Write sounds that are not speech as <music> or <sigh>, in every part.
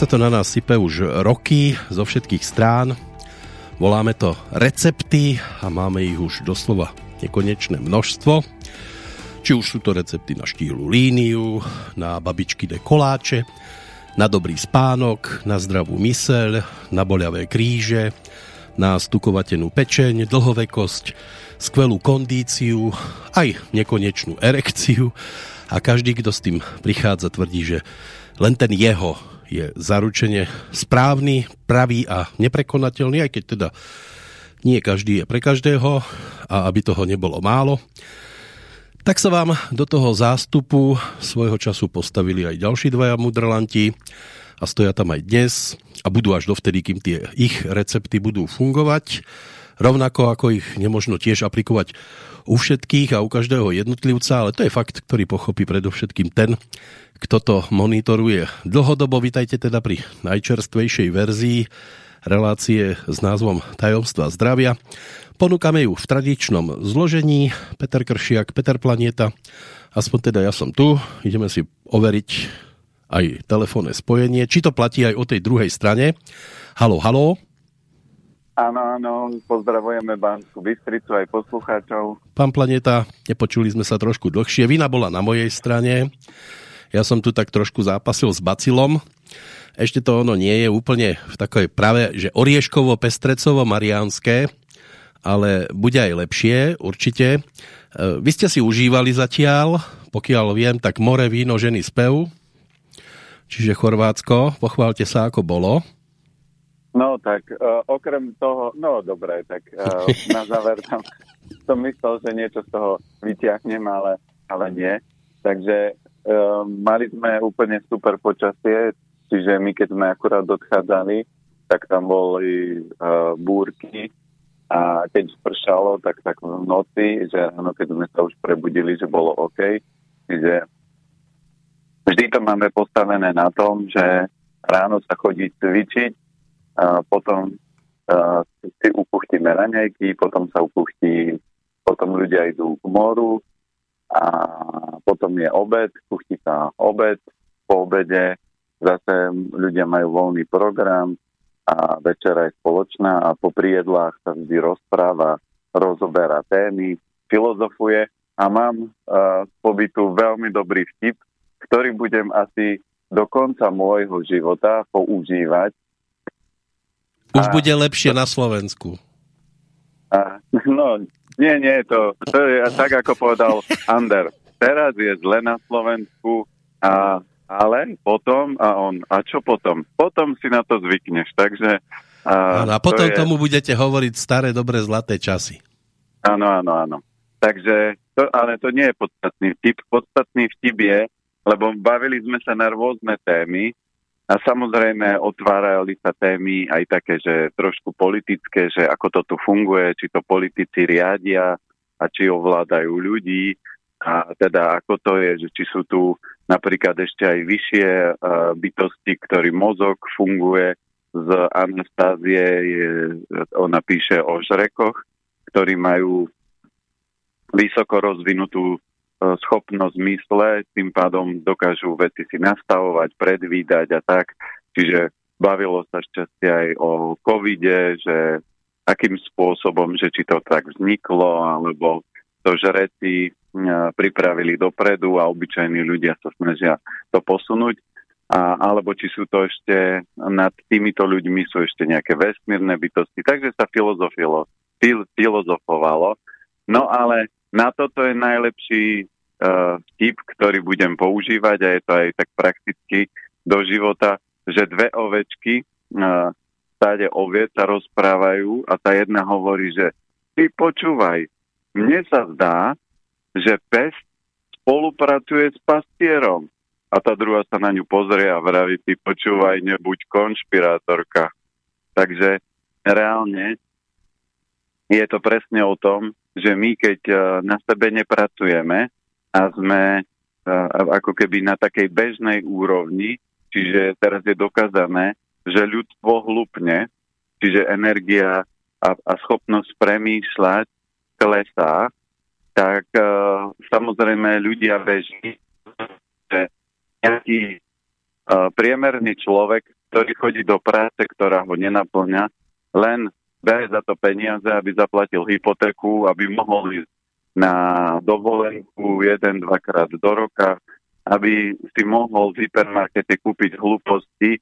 Sa to na nás sype už roky zo všetkých strán. Voláme to recepty a máme ich už doslova nekonečné množstvo. Či už sú to recepty na štíhlu líniu, na babičky de koláče, na dobrý spánok, na zdravú myseľ, na boľavé kríže, na stukovatenú pečeň, dlhovekosť, skvelú kondíciu, aj nekonečnú erekciu a každý, kto s tým prichádza, tvrdí, že len ten jeho je zaručene správny, pravý a neprekonateľný, aj keď teda nie každý je pre každého a aby toho nebolo málo. Tak sa vám do toho zástupu svojho času postavili aj ďalší dvaja mudrlanti a stoja tam aj dnes a budú až dovtedy, kým tie ich recepty budú fungovať. Rovnako ako ich nemožno tiež aplikovať u všetkých a u každého jednotlivca, ale to je fakt, ktorý pochopí predovšetkým ten, kto to monitoruje dlhodobo. Vítajte teda pri najčerstvejšej verzii relácie s názvom Tajomstva zdravia. Ponúkame ju v tradičnom zložení. Peter Kršiak, Peter Planeta. Aspoň teda ja som tu. Ideme si overiť aj telefónne spojenie. Či to platí aj o tej druhej strane. Halo, halo. Áno, áno, pozdravujeme Banskú Bystricu aj poslucháčov. Pán Planeta, nepočuli sme sa trošku dlhšie. Vina bola na mojej strane. Ja som tu tak trošku zápasil s bacilom. Ešte to ono nie je úplne v takej práve, že orieškovo, pestrecovo, mariánske, ale bude aj lepšie, určite. E, vy ste si užívali zatiaľ, pokiaľ viem, tak more, víno, ženy, spev. Čiže Chorvátsko, pochválte sa, ako bolo. No tak uh, okrem toho, no dobre, tak uh, <laughs> na záver tam som myslel, že niečo z toho vyťahnem, ale, ale nie. Takže uh, mali sme úplne super počasie, čiže my keď sme akurát odchádzali, tak tam boli uh, búrky a keď spršalo, tak tak v noci, že áno, keď sme sa už prebudili, že bolo OK. Čiže vždy to máme postavené na tom, že ráno sa chodí cvičiť, potom si upuchtíme raňajky, potom sa upuchtí, potom ľudia idú k moru a potom je obed, puchtí sa obed, po obede zase ľudia majú voľný program a večera je spoločná a po priedlách sa vždy rozpráva, rozoberá témy, filozofuje a mám uh, pobytu veľmi dobrý vtip, ktorý budem asi do konca môjho života používať už a, bude lepšie to, na Slovensku. A, no, nie, nie, to, to je tak, ako povedal Ander. Teraz je zle na Slovensku, a, ale potom, a on, a čo potom? Potom si na to zvykneš, takže... A, a potom to je... tomu budete hovoriť staré, dobré, zlaté časy. Áno, áno, áno. Takže, to, ale to nie je podstatný vtip. Podstatný vtip je, lebo bavili sme sa na rôzne témy a samozrejme otvárali sa témy aj také, že trošku politické, že ako to tu funguje, či to politici riadia a či ovládajú ľudí. A teda ako to je, že či sú tu napríklad ešte aj vyššie uh, bytosti, ktorý mozog funguje. Z Anastázie, je, ona píše o žrekoch, ktorí majú vysoko rozvinutú schopnosť mysle, tým pádom dokážu veci si nastavovať, predvídať a tak. Čiže bavilo sa šťastie aj o covide, že akým spôsobom, že či to tak vzniklo, alebo to žreci pripravili dopredu a obyčajní ľudia sa snažia to posunúť. A, alebo či sú to ešte nad týmito ľuďmi sú ešte nejaké vesmírne bytosti. Takže sa filozofilo, fil, filozofovalo. No ale na toto je najlepší uh, tip, ktorý budem používať a je to aj tak prakticky do života, že dve ovečky uh, stáde oviec sa rozprávajú a tá jedna hovorí, že ty počúvaj, mne sa zdá, že pes spolupracuje s pastierom. A tá druhá sa na ňu pozrie a vraví, ty počúvaj, nebuď konšpirátorka. Takže reálne je to presne o tom, že my keď e, na sebe nepracujeme a sme e, ako keby na takej bežnej úrovni, čiže teraz je dokázané, že ľudstvo hlupne, čiže energia a, a schopnosť premýšľať klesá, tak uh, samozrejme ľudia beží, že nejaký priemerný človek, ktorý chodí do práce, ktorá ho nenaplňa, len beje za to peniaze, aby zaplatil hypotéku, aby mohol ísť na dovolenku jeden, dvakrát do roka, aby si mohol v hypermarkete kúpiť hlúposti,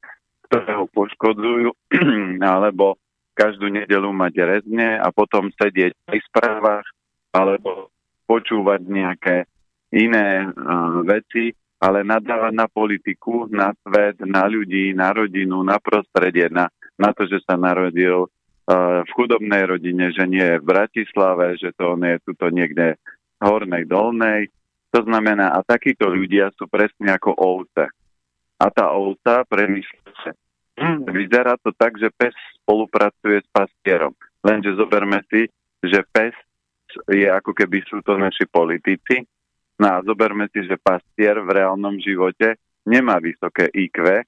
ktoré ho poškodzujú, <clears throat> alebo každú nedelu mať rezne a potom sedieť pri správach, alebo počúvať nejaké iné uh, veci, ale nadávať na politiku, na svet, na ľudí, na rodinu, na prostredie, na, na to, že sa narodil v chudobnej rodine, že nie je v Bratislave, že to on je tuto niekde hornej, dolnej. To znamená, a takíto ľudia sú presne ako ovce. A tá ovca premýšľa, vyzerá to tak, že pes spolupracuje s pastierom. Lenže zoberme si, že pes je ako keby sú to naši politici. No a zoberme si, že pastier v reálnom živote nemá vysoké IQ,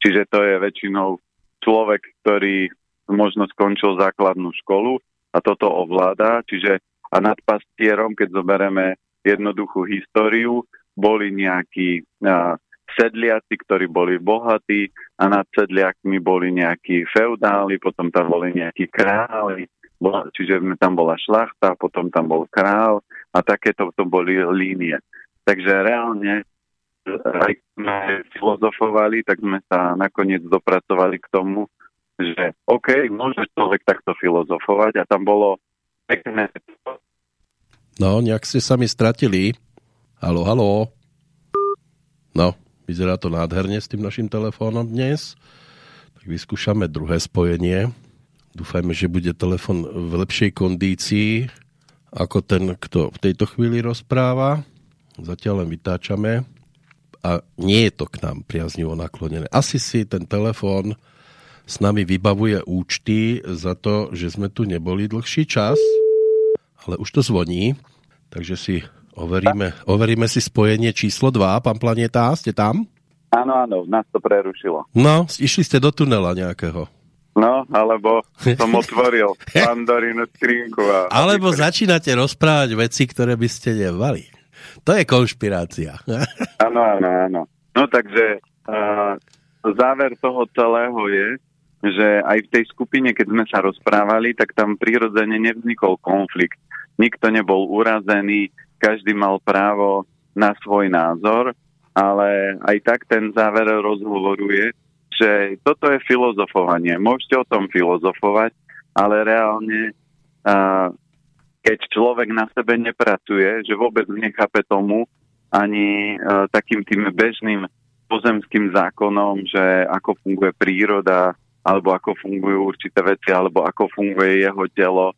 čiže to je väčšinou človek, ktorý možno skončil základnú školu a toto ovláda, čiže a nad pastierom, keď zoberieme jednoduchú históriu, boli nejakí a, sedliaci, ktorí boli bohatí a nad sedliakmi boli nejakí feudáli, potom tam boli nejakí králi, bola, čiže tam bola šlachta, potom tam bol král a takéto to boli línie. Takže reálne aj sme filozofovali, tak sme sa nakoniec dopracovali k tomu, že OK, môže človek takto filozofovať a tam bolo pekné. No, nejak ste sa mi stratili. Halo, halo. No, vyzerá to nádherne s tým našim telefónom dnes. Tak vyskúšame druhé spojenie. Dúfajme, že bude telefon v lepšej kondícii ako ten, kto v tejto chvíli rozpráva. Zatiaľ len vytáčame a nie je to k nám priaznivo naklonené. Asi si ten telefón s nami vybavuje účty za to, že sme tu neboli dlhší čas, ale už to zvoní, takže si overíme, overíme si spojenie číslo 2. Pán Planeta, ste tam? Áno, áno, nás to prerušilo. No, išli ste do tunela nejakého. No, alebo som otvoril <laughs> Pandorinu skrinku. A... Alebo začínate rozprávať veci, ktoré by ste nemali. To je konšpirácia. Áno, áno, áno. No takže uh, záver toho celého je, že aj v tej skupine, keď sme sa rozprávali, tak tam prirodzene nevznikol konflikt. Nikto nebol urazený, každý mal právo na svoj názor, ale aj tak ten záver rozhovoru je, že toto je filozofovanie. Môžete o tom filozofovať, ale reálne, keď človek na sebe nepracuje, že vôbec nechápe tomu ani takým tým bežným pozemským zákonom, že ako funguje príroda, alebo ako fungujú určité veci, alebo ako funguje jeho telo,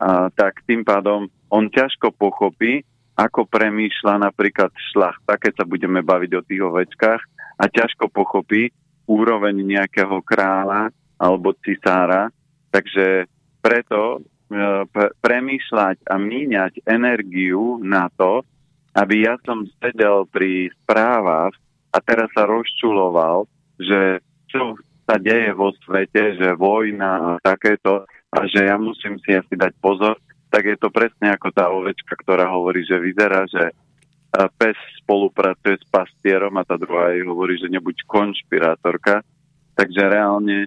a, tak tým pádom on ťažko pochopí, ako premýšľa napríklad šlachta, keď sa budeme baviť o tých ovečkách, a ťažko pochopí úroveň nejakého kráľa alebo cisára. Takže preto e, premýšľať a míňať energiu na to, aby ja som sedel pri správach a teraz sa rozčuloval, že čo sa deje vo svete, že vojna a takéto a že ja musím si asi dať pozor, tak je to presne ako tá ovečka, ktorá hovorí, že vyzerá, že pes spolupracuje s pastierom a tá druhá jej hovorí, že nebuď konšpirátorka. Takže reálne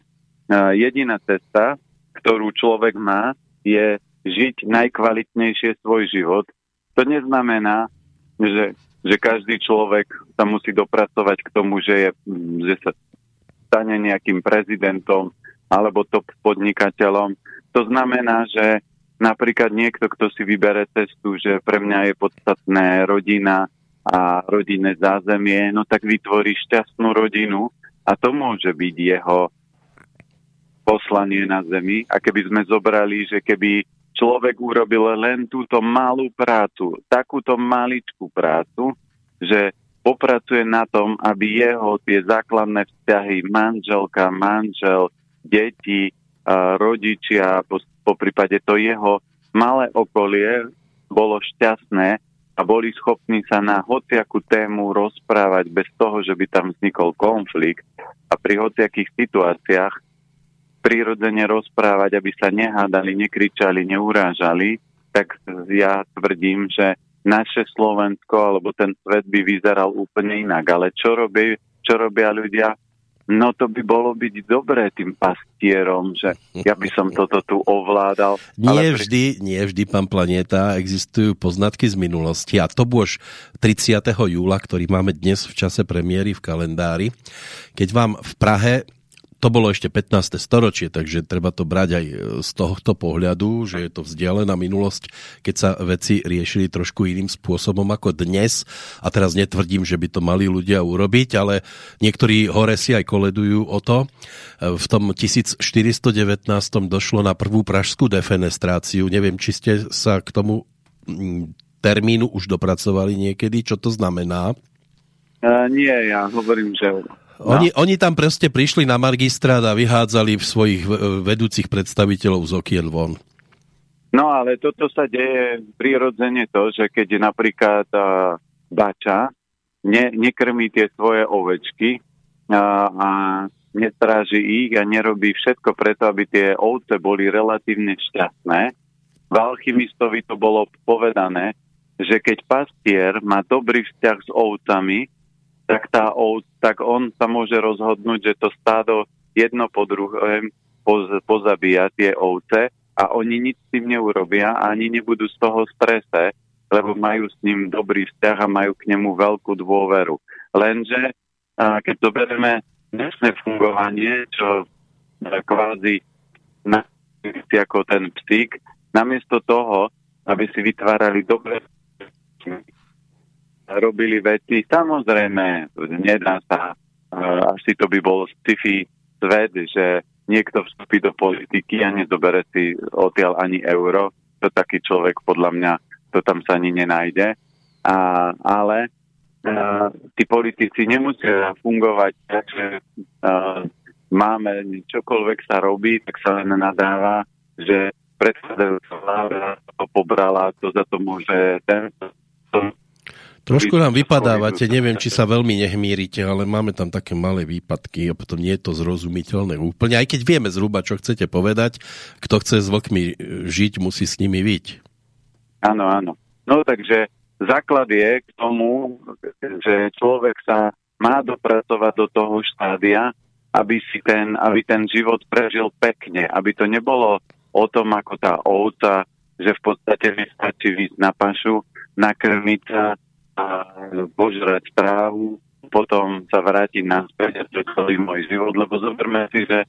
jediná cesta, ktorú človek má, je žiť najkvalitnejšie svoj život. To neznamená, že, že každý človek sa musí dopracovať k tomu, že, je, že sa stane nejakým prezidentom alebo top podnikateľom. To znamená, že napríklad niekto, kto si vybere cestu, že pre mňa je podstatné rodina a rodinné zázemie, no tak vytvorí šťastnú rodinu a to môže byť jeho poslanie na zemi. A keby sme zobrali, že keby človek urobil len túto malú prácu, takúto maličkú prácu, že popracuje na tom, aby jeho tie základné vzťahy, manželka, manžel, deti, rodičia, po, prípade to jeho malé okolie bolo šťastné a boli schopní sa na hociakú tému rozprávať bez toho, že by tam vznikol konflikt a pri hociakých situáciách prirodzene rozprávať, aby sa nehádali, nekričali, neurážali, tak ja tvrdím, že naše Slovensko alebo ten svet by vyzeral úplne inak. Ale čo, robí, čo robia ľudia? No to by bolo byť dobré tým pastierom, že ja by som toto tu ovládal. Nie ale vždy, nie vždy, pán Planeta, existujú poznatky z minulosti a to bôž 30. júla, ktorý máme dnes v čase premiéry v kalendári, keď vám v Prahe to bolo ešte 15. storočie, takže treba to brať aj e, z tohto pohľadu, že je to vzdialená minulosť, keď sa veci riešili trošku iným spôsobom ako dnes. A teraz netvrdím, že by to mali ľudia urobiť, ale niektorí hore si aj koledujú o to. E, v tom 1419 došlo na prvú pražskú defenestráciu. Neviem, či ste sa k tomu mm, termínu už dopracovali niekedy. Čo to znamená? Uh, nie, ja hovorím, že No. Oni, oni tam proste prišli na magistrát a vyhádzali v svojich vedúcich predstaviteľov z okien von. No ale toto sa deje prirodzene to, že keď napríklad uh, bača ne, nekrmí tie svoje ovečky uh, a nestráži ich a nerobí všetko preto, aby tie ovce boli relatívne šťastné. V alchymistovi to bolo povedané, že keď pastier má dobrý vzťah s ovcami, tak, tá ovc, tak on sa môže rozhodnúť, že to stádo jedno po druhém poz, pozabíja tie ovce a oni nič s tým neurobia a ani nebudú z toho strese, lebo majú s ním dobrý vzťah a majú k nemu veľkú dôveru. Lenže keď zoberieme dnešné fungovanie, čo kvázi ako ten psík, namiesto toho, aby si vytvárali dobré robili veci. Samozrejme, nedá sa, uh, asi to by bol sci-fi svet, že niekto vstúpi do politiky a nezobere si odtiaľ ani euro. To taký človek podľa mňa, to tam sa ani nenájde. A, ale uh, tí politici nemusia fungovať že uh, máme čokoľvek sa robí, tak sa len nadáva, že predchádzajúca vláda to pobrala, to za to môže ten, Trošku nám vypadávate, neviem, či sa veľmi nehmírite, ale máme tam také malé výpadky a potom nie je to zrozumiteľné úplne. Aj keď vieme zhruba, čo chcete povedať, kto chce s vlkmi žiť, musí s nimi byť. Áno, áno. No takže základ je k tomu, že človek sa má dopracovať do toho štádia, aby si ten, aby ten život prežil pekne, aby to nebolo o tom, ako tá ovca, že v podstate nestačí ísť na pašu, nakrmiť sa, a požrať trávu, potom sa vrátiť naspäť a to celý môj život, lebo zoberme si, že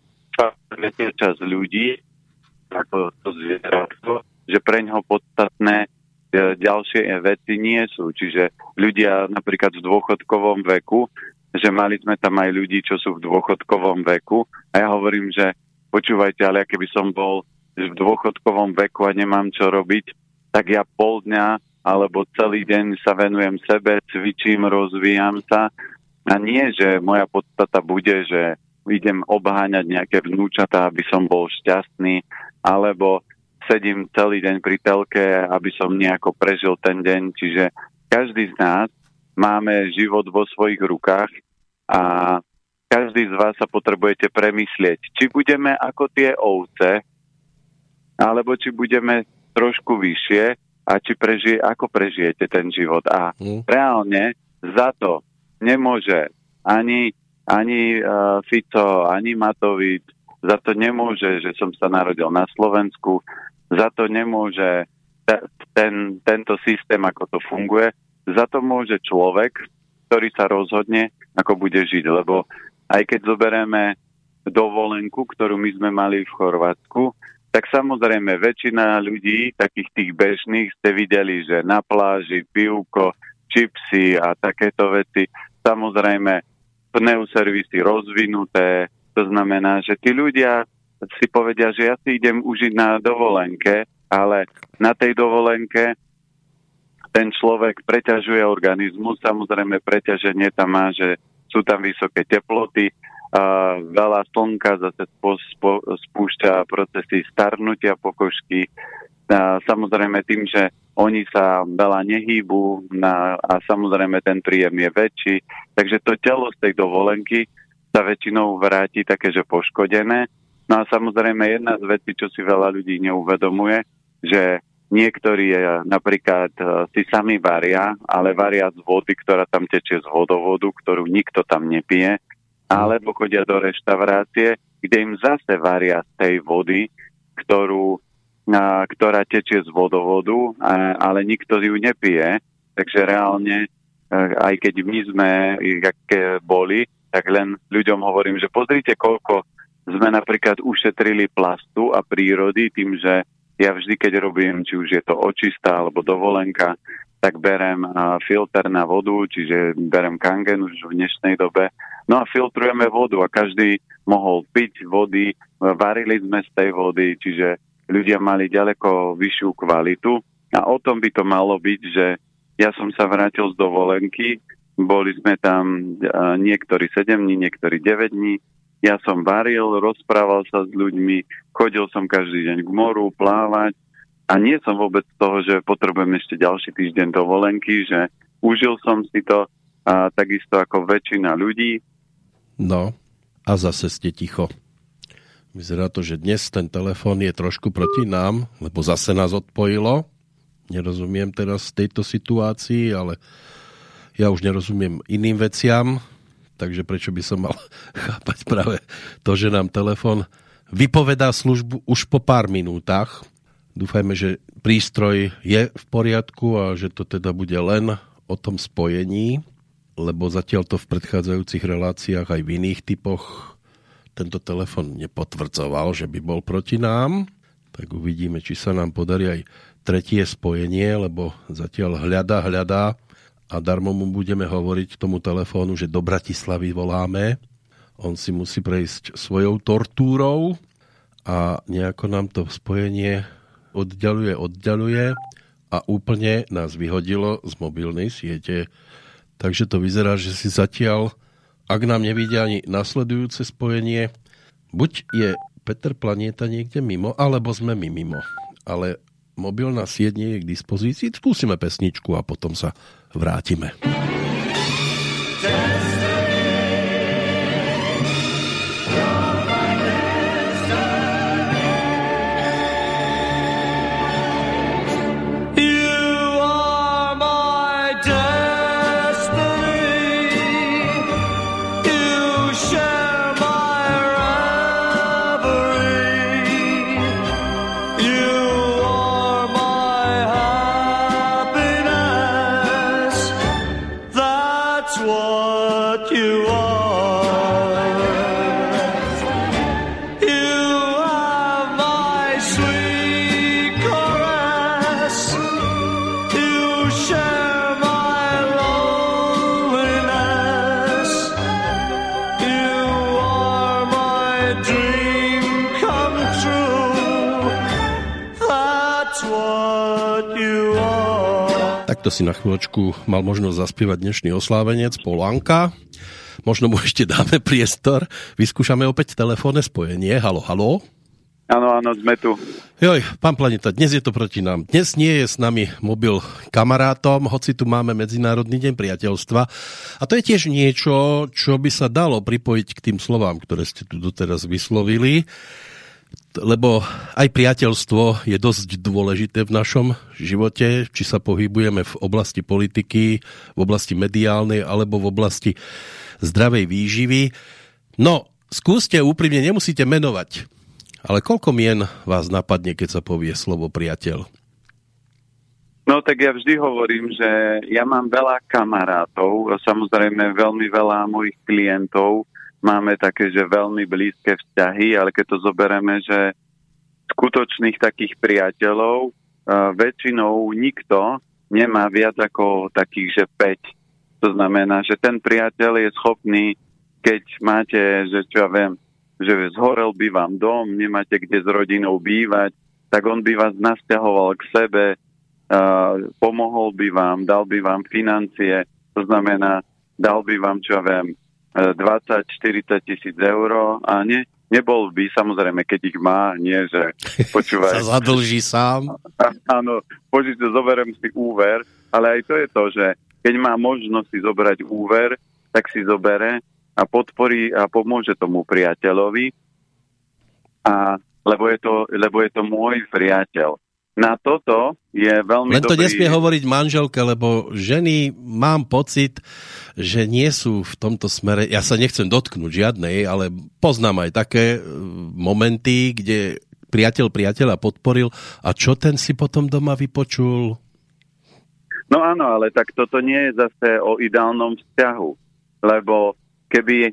je čas ľudí, ako to zvieratko, že pre ňoho podstatné e, ďalšie veci nie sú. Čiže ľudia napríklad v dôchodkovom veku, že mali sme tam aj ľudí, čo sú v dôchodkovom veku a ja hovorím, že počúvajte, ale keby som bol v dôchodkovom veku a nemám čo robiť, tak ja pol dňa alebo celý deň sa venujem sebe, cvičím, rozvíjam sa. A nie, že moja podstata bude, že idem obháňať nejaké vnúčatá, aby som bol šťastný, alebo sedím celý deň pri telke, aby som nejako prežil ten deň. Čiže každý z nás máme život vo svojich rukách a každý z vás sa potrebujete premyslieť, či budeme ako tie ovce, alebo či budeme trošku vyššie a či prežije, ako prežijete ten život. A hmm. reálne za to nemôže ani, ani uh, Fico, ani Matovič, za to nemôže, že som sa narodil na Slovensku, za to nemôže ten, tento systém, ako to funguje, za to môže človek, ktorý sa rozhodne, ako bude žiť. Lebo aj keď zoberieme dovolenku, ktorú my sme mali v Chorvátsku, tak samozrejme väčšina ľudí, takých tých bežných, ste videli, že na pláži pivko, čipsy a takéto veci. Samozrejme pneuservisy rozvinuté, to znamená, že tí ľudia si povedia, že ja si idem užiť na dovolenke, ale na tej dovolenke ten človek preťažuje organizmus, samozrejme preťaženie tam má, že sú tam vysoké teploty, a veľa slnka zase spo, spo, spúšťa procesy starnutia pokožky. A samozrejme tým, že oni sa veľa nehýbu na, a samozrejme ten príjem je väčší. Takže to telo z tej dovolenky sa väčšinou vráti také, že poškodené. No a samozrejme jedna z vecí, čo si veľa ľudí neuvedomuje, že Niektorí napríklad si sami varia, ale varia z vody, ktorá tam tečie z vodovodu, ktorú nikto tam nepije, alebo chodia do reštaurácie, kde im zase varia z tej vody, ktorú, ktorá tečie z vodovodu, ale nikto ju nepije. Takže reálne, aj keď my sme boli, tak len ľuďom hovorím, že pozrite, koľko sme napríklad ušetrili plastu a prírody tým, že ja vždy, keď robím, či už je to očista alebo dovolenka, tak berem filter na vodu, čiže berem kangen už v dnešnej dobe. No a filtrujeme vodu a každý mohol piť vody, varili sme z tej vody, čiže ľudia mali ďaleko vyššiu kvalitu. A o tom by to malo byť, že ja som sa vrátil z dovolenky, boli sme tam niektorí 7 dní, niektorí 9 dní, ja som varil, rozprával sa s ľuďmi, chodil som každý deň k moru, plávať a nie som vôbec z toho, že potrebujem ešte ďalší týždeň dovolenky, že užil som si to a takisto ako väčšina ľudí. No a zase ste ticho. Vyzerá to, že dnes ten telefón je trošku proti nám, lebo zase nás odpojilo. Nerozumiem teraz tejto situácii, ale ja už nerozumiem iným veciam takže prečo by som mal <laughs> chápať práve to, že nám telefon vypovedá službu už po pár minútach. Dúfajme, že prístroj je v poriadku a že to teda bude len o tom spojení, lebo zatiaľ to v predchádzajúcich reláciách aj v iných typoch tento telefon nepotvrdzoval, že by bol proti nám. Tak uvidíme, či sa nám podarí aj tretie spojenie, lebo zatiaľ hľadá, hľadá a darmo mu budeme hovoriť tomu telefónu, že do Bratislavy voláme. On si musí prejsť svojou tortúrou a nejako nám to spojenie oddialuje, oddialuje a úplne nás vyhodilo z mobilnej siete. Takže to vyzerá, že si zatiaľ, ak nám nevidia ani nasledujúce spojenie, buď je Peter Planieta niekde mimo, alebo sme my mimo. Ale mobilná sieť nie je k dispozícii. Skúsime pesničku a potom sa vrátime. Takto si na chvíľočku mal možnosť zaspievať dnešný oslávenec Polanka. Možno mu ešte dáme priestor. Vyskúšame opäť telefónne spojenie. Halo, halo. Áno, áno, sme tu. Joj, pán Planeta, dnes je to proti nám. Dnes nie je s nami mobil kamarátom, hoci tu máme Medzinárodný deň priateľstva. A to je tiež niečo, čo by sa dalo pripojiť k tým slovám, ktoré ste tu doteraz vyslovili lebo aj priateľstvo je dosť dôležité v našom živote, či sa pohybujeme v oblasti politiky, v oblasti mediálnej alebo v oblasti zdravej výživy. No, skúste úprimne, nemusíte menovať, ale koľko mien vás napadne, keď sa povie slovo priateľ? No tak ja vždy hovorím, že ja mám veľa kamarátov, samozrejme veľmi veľa mojich klientov, máme také, že veľmi blízke vzťahy, ale keď to zoberieme, že skutočných takých priateľov uh, väčšinou nikto nemá viac ako takých, že 5. To znamená, že ten priateľ je schopný, keď máte, že čo ja viem, že zhorel by vám dom, nemáte kde s rodinou bývať, tak on by vás nasťahoval k sebe, uh, pomohol by vám, dal by vám financie, to znamená, dal by vám, čo ja viem, 20-40 tisíc eur a ne, nebol by, samozrejme, keď ich má, nie, že počúvaj. <laughs> sa zadlží sám. Áno, poďte, zoberiem si úver, ale aj to je to, že keď má možnosť si zobrať úver, tak si zobere a podporí a pomôže tomu priateľovi, a, lebo, je to, lebo je to môj priateľ. Na toto je veľmi Len to dobrý... nesmie hovoriť manželka, lebo ženy, mám pocit, že nie sú v tomto smere, ja sa nechcem dotknúť žiadnej, ale poznám aj také e, momenty, kde priateľ priateľa podporil a čo ten si potom doma vypočul? No áno, ale tak toto nie je zase o ideálnom vzťahu, lebo keby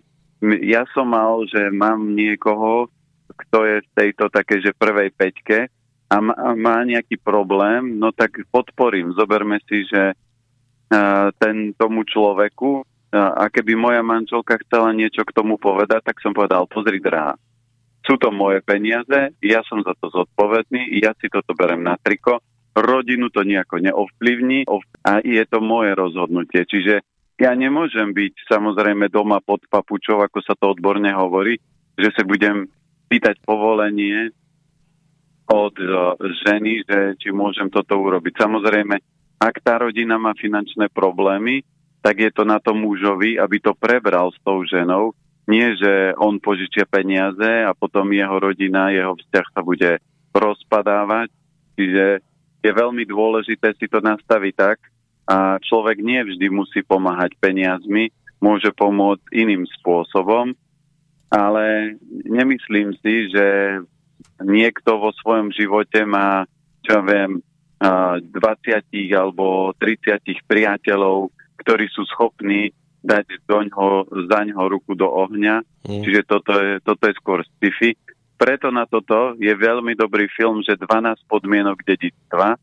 ja som mal, že mám niekoho, kto je v tejto také, že prvej peťke, a má, nejaký problém, no tak podporím. Zoberme si, že uh, ten tomu človeku, uh, a keby moja manželka chcela niečo k tomu povedať, tak som povedal, pozri drahá, sú to moje peniaze, ja som za to zodpovedný, ja si toto berem na triko, rodinu to nejako neovplyvní a je to moje rozhodnutie. Čiže ja nemôžem byť samozrejme doma pod papučou, ako sa to odborne hovorí, že sa budem pýtať povolenie od e, ženy, že či môžem toto urobiť. Samozrejme, ak tá rodina má finančné problémy, tak je to na tom mužovi, aby to prebral s tou ženou. Nie, že on požičia peniaze a potom jeho rodina, jeho vzťah sa bude rozpadávať. Čiže je veľmi dôležité si to nastaviť tak a človek nie vždy musí pomáhať peniazmi, môže pomôcť iným spôsobom, ale nemyslím si, že niekto vo svojom živote má, čo ja viem, 20 alebo 30 priateľov, ktorí sú schopní dať doňho, za ňo ruku do ohňa. Mm. Čiže toto je, toto je skôr sci-fi. Preto na toto je veľmi dobrý film, že 12 podmienok dedictva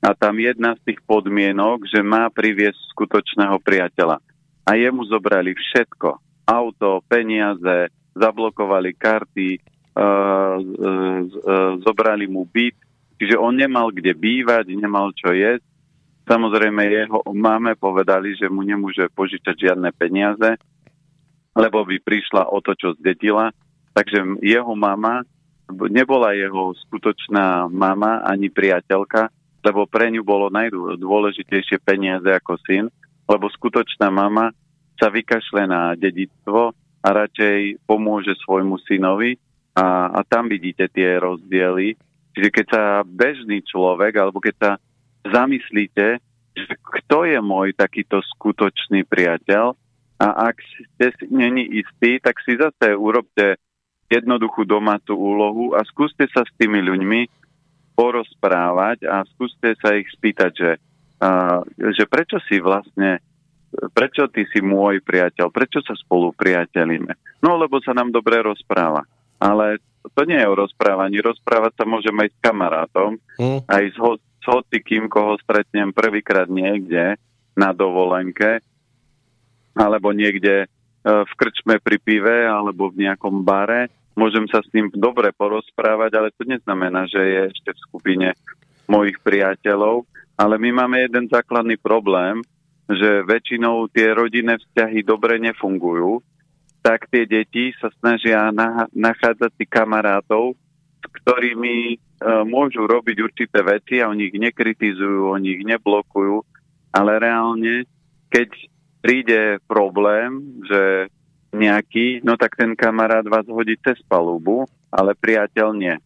a tam jedna z tých podmienok, že má priviesť skutočného priateľa. A jemu zobrali všetko. Auto, peniaze, zablokovali karty, zobrali mu byt, čiže on nemal kde bývať, nemal čo jesť. Samozrejme jeho máme povedali, že mu nemôže požičať žiadne peniaze, lebo by prišla o to, čo zdedila. Takže jeho mama nebola jeho skutočná mama ani priateľka, lebo pre ňu bolo najdôležitejšie peniaze ako syn, lebo skutočná mama sa vykašle na dedictvo a radšej pomôže svojmu synovi, a, a tam vidíte tie rozdiely. Čiže keď sa bežný človek, alebo keď sa zamyslíte, že kto je môj takýto skutočný priateľ a ak ste si není istí, tak si zase urobte jednoduchú domácu úlohu a skúste sa s tými ľuďmi porozprávať a skúste sa ich spýtať, že, uh, že prečo si vlastne, prečo ty si môj priateľ, prečo sa spolu priateľíme. No lebo sa nám dobre rozpráva ale to nie je o rozprávaní. Rozprávať sa môžem aj s kamarátom, mm. aj s, ho- s hocikým, koho stretnem prvýkrát niekde na dovolenke, alebo niekde e, v krčme pri pive, alebo v nejakom bare. Môžem sa s ním dobre porozprávať, ale to neznamená, že je ešte v skupine mojich priateľov. Ale my máme jeden základný problém, že väčšinou tie rodinné vzťahy dobre nefungujú tak tie deti sa snažia nachádzať si kamarátov, s ktorými e, môžu robiť určité veci a oni ich nekritizujú, oni ich neblokujú, ale reálne, keď príde problém, že nejaký, no tak ten kamarát vás hodí cez palubu, ale priateľ nie.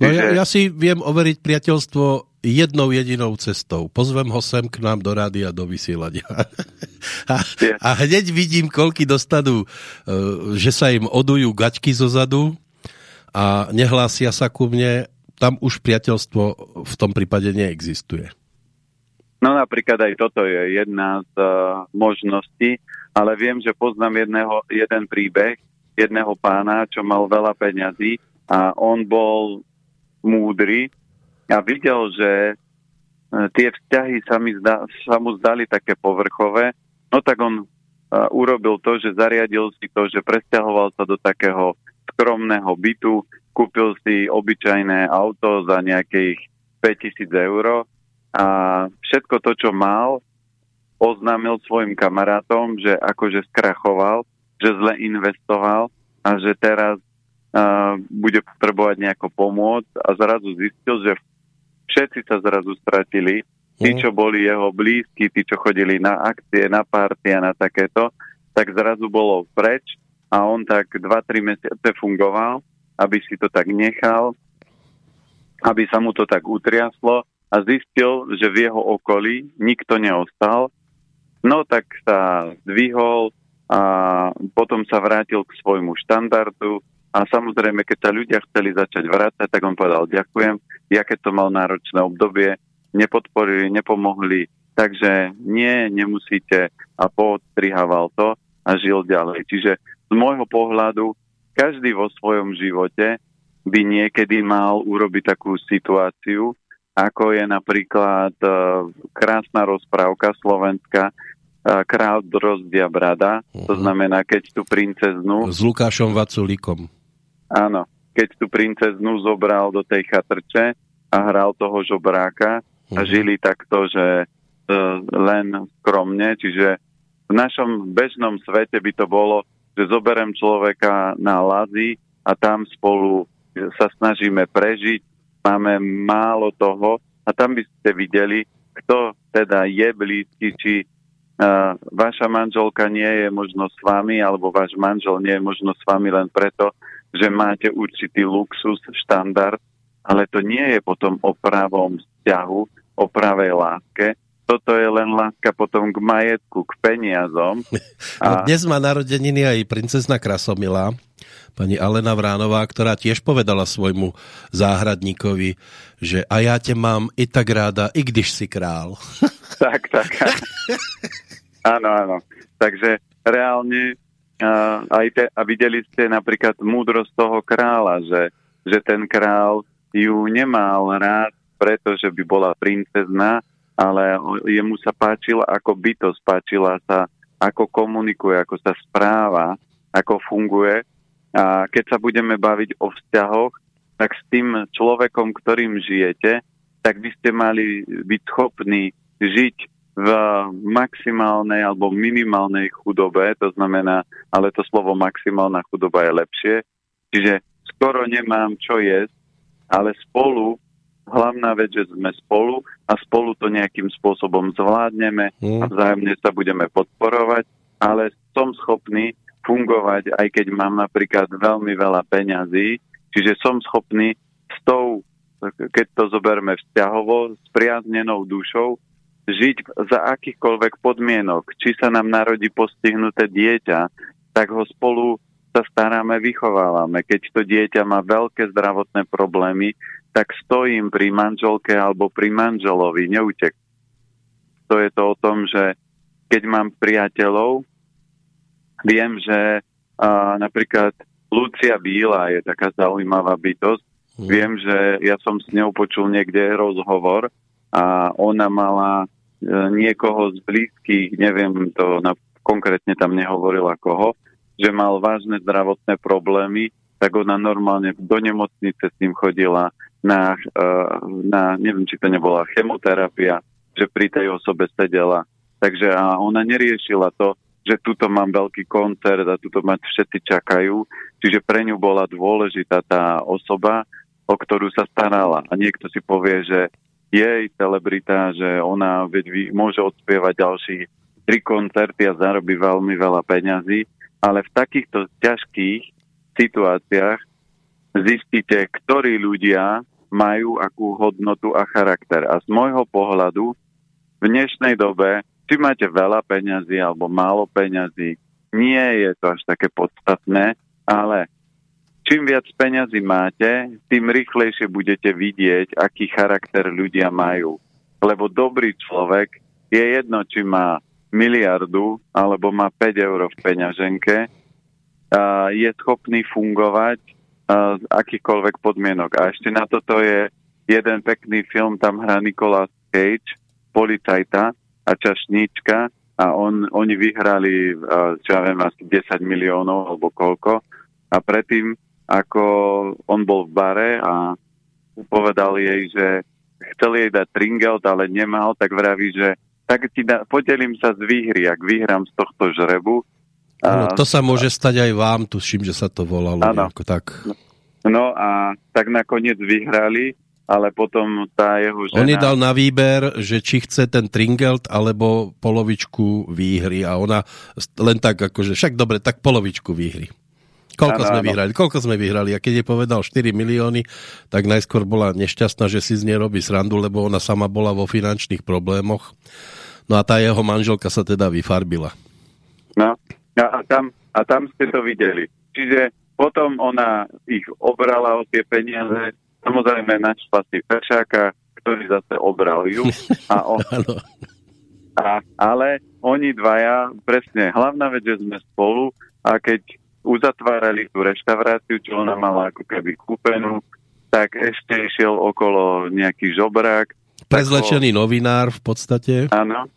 No ja, ja si viem overiť priateľstvo jednou jedinou cestou. Pozvem ho sem k nám do rádia, do vysielania. <laughs> a, a hneď vidím, koľky dostanú, e, že sa im odujú gaťky zo zadu a nehlásia sa ku mne. Tam už priateľstvo v tom prípade neexistuje. No napríklad aj toto je jedna z uh, možností, ale viem, že poznám jedného, jeden príbeh jedného pána, čo mal veľa peňazí a on bol múdry a videl, že e, tie vzťahy sa, mi zda, sa mu zdali také povrchové, no tak on uh, urobil to, že zariadil si to, že presťahoval sa do takého skromného bytu, kúpil si obyčajné auto za nejakých 5000 eur a všetko to, čo mal, oznámil svojim kamarátom, že akože skrachoval, že zle investoval a že teraz uh, bude potrebovať nejako pomôcť a zrazu zistil, že všetci sa zrazu stratili. Tí, mhm. čo boli jeho blízki, tí, čo chodili na akcie, na party a na takéto, tak zrazu bolo preč a on tak 2-3 mesiace fungoval, aby si to tak nechal. aby sa mu to tak utriaslo a zistil, že v jeho okolí nikto neostal. No tak sa zdvihol a potom sa vrátil k svojmu štandardu a samozrejme, keď sa ľudia chceli začať vrácať, tak on povedal ďakujem. Ja keď to mal náročné obdobie, nepodporili, nepomohli, takže nie, nemusíte a poodstrihával to a žil ďalej. Čiže z môjho pohľadu každý vo svojom živote by niekedy mal urobiť takú situáciu, ako je napríklad uh, krásna rozprávka slovenská uh, Král drozdia brada, to mhm. znamená, keď tú princeznu... S Lukášom Vaculíkom. Áno, keď tú princeznu zobral do tej chatrče a hral toho žobráka a mhm. žili takto, že uh, len skromne, čiže v našom bežnom svete by to bolo, že zoberem človeka na lazy a tam spolu sa snažíme prežiť, máme málo toho a tam by ste videli, kto teda je blízky, či uh, vaša manželka nie je možno s vami, alebo váš manžel nie je možno s vami len preto, že máte určitý luxus, štandard, ale to nie je potom o pravom vzťahu, o pravej láske, toto je len láska potom k majetku, k peniazom. A... No dnes má narodeniny aj princezna Krasomila, pani Alena Vránová, ktorá tiež povedala svojmu záhradníkovi, že a ja te mám i tak ráda, i když si král. Tak, tak. <laughs> áno, áno. Takže reálne a, aj te, a videli ste napríklad múdrosť toho kráľa, že, že ten král ju nemal rád, pretože by bola princezna, ale jemu sa páčila ako bytosť, páčila sa, ako komunikuje, ako sa správa, ako funguje. A keď sa budeme baviť o vzťahoch, tak s tým človekom, ktorým žijete, tak by ste mali byť schopní žiť v maximálnej alebo minimálnej chudobe, to znamená, ale to slovo maximálna chudoba je lepšie, čiže skoro nemám čo jesť, ale spolu hlavná vec, že sme spolu a spolu to nejakým spôsobom zvládneme mm. a vzájomne sa budeme podporovať, ale som schopný fungovať, aj keď mám napríklad veľmi veľa peňazí, čiže som schopný s tou, keď to zoberme vzťahovo, s priaznenou dušou, žiť za akýchkoľvek podmienok. Či sa nám narodí postihnuté dieťa, tak ho spolu sa staráme, vychovávame. Keď to dieťa má veľké zdravotné problémy, tak stojím pri manželke alebo pri manželovi, neutek. To je to o tom, že keď mám priateľov, viem, že a, napríklad Lucia Bíla je taká zaujímavá bytosť. Mm. Viem, že ja som s ňou počul niekde rozhovor a ona mala niekoho z blízkych, neviem to na, konkrétne tam nehovorila koho, že mal vážne zdravotné problémy, tak ona normálne do nemocnice s ním chodila, na, eh, na, neviem, či to nebola chemoterapia, že pri tej osobe sedela. Takže a ona neriešila to, že tuto mám veľký koncert a tuto ma všetci čakajú. Čiže pre ňu bola dôležitá tá osoba, o ktorú sa starala. A niekto si povie, že jej celebrita, že ona veď môže odspievať ďalších tri koncerty a zarobí veľmi veľa peňazí, ale v takýchto ťažkých situáciách zistíte, ktorí ľudia majú akú hodnotu a charakter. A z môjho pohľadu v dnešnej dobe, či máte veľa peňazí alebo málo peňazí, nie je to až také podstatné, ale čím viac peňazí máte, tým rýchlejšie budete vidieť, aký charakter ľudia majú. Lebo dobrý človek je jedno, či má miliardu alebo má 5 eur v peňaženke, je schopný fungovať z akýchkoľvek podmienok. A ešte na toto je jeden pekný film, tam hrá Nicolas Cage, policajta a čašníčka a on, oni vyhrali, čo ja viem, asi 10 miliónov alebo koľko. A predtým, ako on bol v bare a povedal jej, že chcel jej dať tringelt, ale nemal, tak vraví, že tak ti da, podelím sa z výhry, ak vyhrám z tohto žrebu, Ano, to sa môže stať aj vám, tuším, že sa to volalo ano. nejako tak. No a tak nakoniec vyhrali, ale potom tá jeho žena... On je dal na výber, že či chce ten Tringelt alebo polovičku výhry a ona len tak akože, však dobre, tak polovičku výhry. Koľko ano, sme ano. vyhrali? Koľko sme vyhrali? A keď je povedal 4 milióny, tak najskôr bola nešťastná, že si z nej robí srandu, lebo ona sama bola vo finančných problémoch. No a tá jeho manželka sa teda vyfarbila. No, a tam, a tam ste to videli. Čiže potom ona ich obrala o tie peniaze, samozrejme našla si Pešáka, ktorý zase obral ju. A <laughs> on, a, ale oni dvaja, presne, hlavná vec, že sme spolu a keď uzatvárali tú reštauráciu, čo ona mala ako keby kúpenú, tak ešte išiel okolo nejaký žobrák. Prezlečený ho, novinár v podstate. Áno,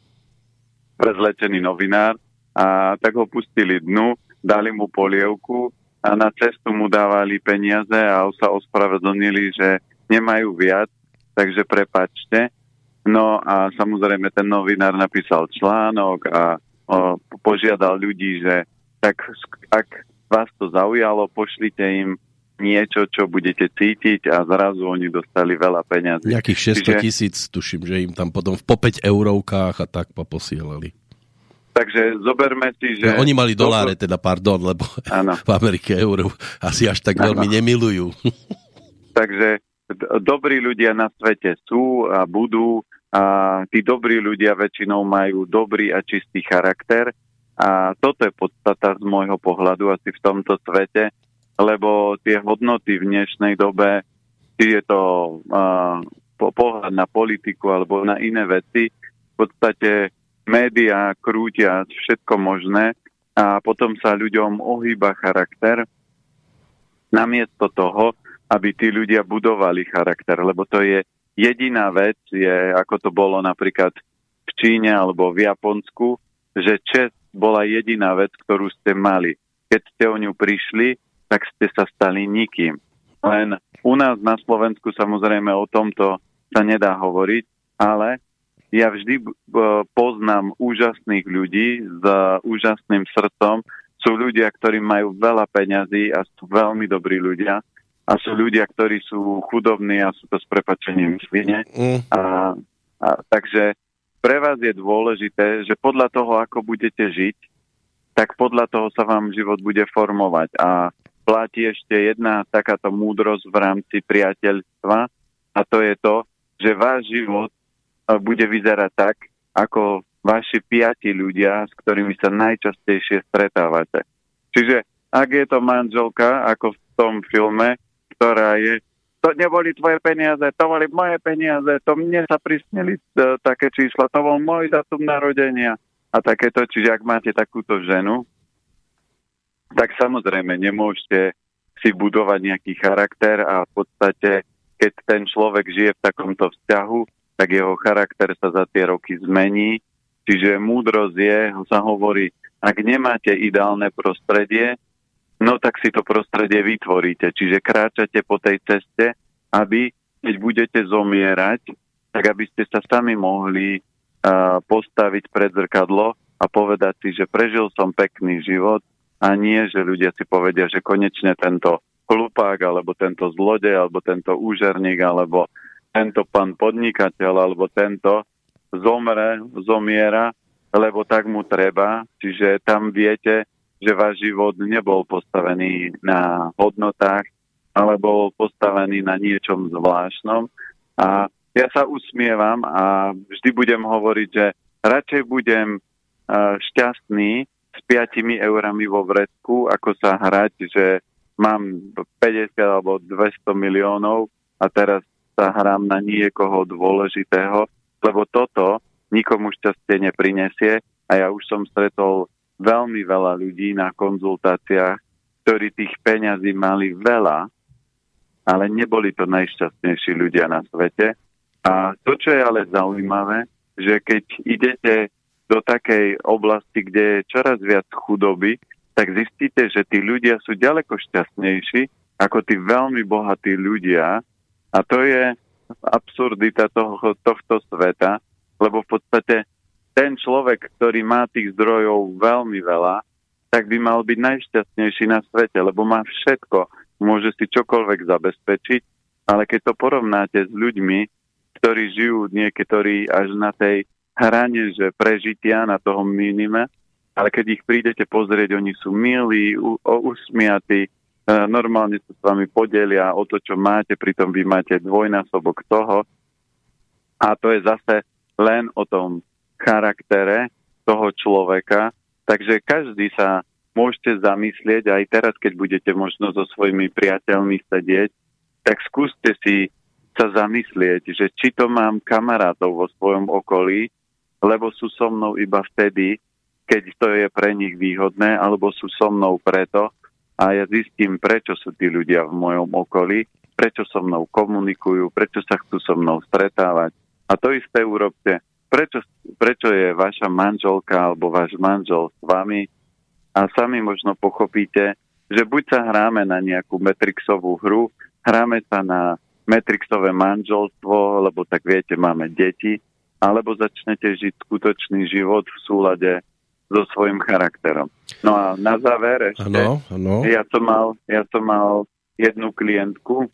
prezlečený novinár a tak ho pustili dnu, dali mu polievku a na cestu mu dávali peniaze a sa ospravedlnili, že nemajú viac, takže prepačte. No a samozrejme ten novinár napísal článok a o, požiadal ľudí, že tak ak vás to zaujalo, pošlite im niečo, čo budete cítiť a zrazu oni dostali veľa peňazí. Nejakých 600 tisíc, tuším, že im tam potom v po 5 eurovkách a tak poposielali. Takže zoberme si, že... No, oni mali doláre, teda pardon, lebo ano. v Amerike euro asi až tak ano. veľmi nemilujú. <laughs> Takže dobrí ľudia na svete sú a budú a tí dobrí ľudia väčšinou majú dobrý a čistý charakter a toto je podstata z môjho pohľadu asi v tomto svete, lebo tie hodnoty v dnešnej dobe, či je to uh, pohľad na politiku alebo na iné veci, v podstate médiá krútia všetko možné a potom sa ľuďom ohýba charakter namiesto toho, aby tí ľudia budovali charakter, lebo to je jediná vec, je ako to bolo napríklad v Číne alebo v Japonsku, že čest bola jediná vec, ktorú ste mali. Keď ste o ňu prišli, tak ste sa stali nikým. Len u nás na Slovensku samozrejme o tomto sa nedá hovoriť, ale ja vždy poznám úžasných ľudí s úžasným srdcom. Sú ľudia, ktorí majú veľa peňazí a sú veľmi dobrí ľudia. A sú ľudia, ktorí sú chudobní a sú to s prepačením svine. Mm. A, a, takže pre vás je dôležité, že podľa toho, ako budete žiť, tak podľa toho sa vám život bude formovať. A platí ešte jedna takáto múdrosť v rámci priateľstva a to je to, že váš život bude vyzerať tak, ako vaši piati ľudia, s ktorými sa najčastejšie stretávate. Čiže ak je to manželka, ako v tom filme, ktorá je to neboli tvoje peniaze, to boli moje peniaze, to mne sa prisnili uh, také čísla, to bol môj datum narodenia a takéto. Čiže ak máte takúto ženu, tak samozrejme nemôžete si budovať nejaký charakter a v podstate, keď ten človek žije v takomto vzťahu, tak jeho charakter sa za tie roky zmení. Čiže múdrosť je, sa hovorí, ak nemáte ideálne prostredie, no tak si to prostredie vytvoríte. Čiže kráčate po tej ceste, aby keď budete zomierať, tak aby ste sa sami mohli uh, postaviť pred zrkadlo a povedať si, že prežil som pekný život a nie, že ľudia si povedia, že konečne tento hlupák, alebo tento zlodej, alebo tento úžerník, alebo tento pán podnikateľ, alebo tento zomre, zomiera, lebo tak mu treba. Čiže tam viete, že váš život nebol postavený na hodnotách, ale bol postavený na niečom zvláštnom. A ja sa usmievam a vždy budem hovoriť, že radšej budem šťastný s 5 eurami vo vrecku, ako sa hrať, že mám 50 alebo 200 miliónov a teraz sa hrám na niekoho dôležitého, lebo toto nikomu šťastie neprinesie a ja už som stretol veľmi veľa ľudí na konzultáciách, ktorí tých peňazí mali veľa, ale neboli to najšťastnejší ľudia na svete. A to, čo je ale zaujímavé, že keď idete do takej oblasti, kde je čoraz viac chudoby, tak zistíte, že tí ľudia sú ďaleko šťastnejší ako tí veľmi bohatí ľudia. A to je absurdita toho, tohto sveta, lebo v podstate ten človek, ktorý má tých zdrojov veľmi veľa, tak by mal byť najšťastnejší na svete, lebo má všetko, môže si čokoľvek zabezpečiť, ale keď to porovnáte s ľuďmi, ktorí žijú niektorí až na tej hrane, že prežitia na toho minime, ale keď ich prídete pozrieť, oni sú milí, usmiatí, e, normálne sa s vami podelia o to, čo máte, pritom vy máte dvojnásobok toho. A to je zase len o tom charaktere toho človeka. Takže každý sa môžete zamyslieť, aj teraz, keď budete možno so svojimi priateľmi sedieť, tak skúste si sa zamyslieť, že či to mám kamarátov vo svojom okolí, lebo sú so mnou iba vtedy, keď to je pre nich výhodné, alebo sú so mnou preto a ja zistím, prečo sú tí ľudia v mojom okolí, prečo so mnou komunikujú, prečo sa chcú so mnou stretávať. A to isté urobte. Prečo, prečo je vaša manželka alebo váš manžel s vami a sami možno pochopíte, že buď sa hráme na nejakú Matrixovú hru, hráme sa na Matrixové manželstvo, lebo tak viete, máme deti, alebo začnete žiť skutočný život v súlade so svojím charakterom. No a na záver ešte, ano, ano. Ja, som mal, ja som mal jednu klientku,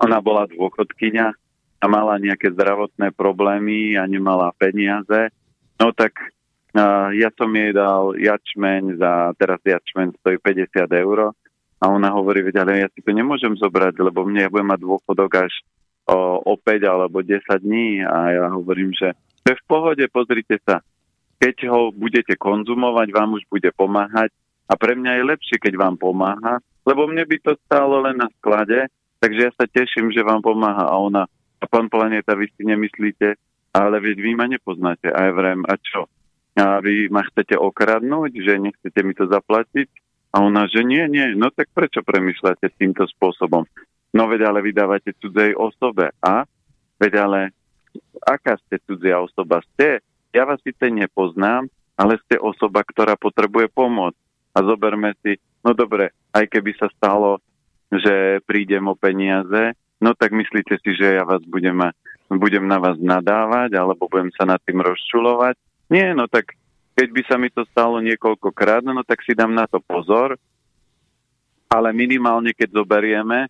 ona bola dôchodkynia a mala nejaké zdravotné problémy a nemala peniaze. No tak uh, ja som jej dal jačmeň za, teraz jačmeň stojí 50 eur a ona hovorí, veď, ale ja si to nemôžem zobrať, lebo mne ja budem mať dôchodok až o, o 5 alebo 10 dní a ja hovorím, že to je v pohode, pozrite sa. Keď ho budete konzumovať, vám už bude pomáhať a pre mňa je lepšie, keď vám pomáha, lebo mne by to stálo len na sklade, takže ja sa teším, že vám pomáha a ona, a pán Planeta, vy si nemyslíte, ale veď vy ma nepoznáte. A ja vrem, a čo? A vy ma chcete okradnúť, že nechcete mi to zaplatiť? A ona, že nie, nie, no tak prečo premyšľate týmto spôsobom? No veď ale vydávate cudzej osobe. A? Veď ale aká ste cudzia osoba? Ste, ja vás síce nepoznám, ale ste osoba, ktorá potrebuje pomoc. A zoberme si, no dobre, aj keby sa stalo, že prídem o peniaze, no tak myslíte si, že ja vás budem, budem na vás nadávať, alebo budem sa nad tým rozčulovať? Nie, no tak keď by sa mi to stalo niekoľkokrát, no tak si dám na to pozor, ale minimálne keď zoberieme,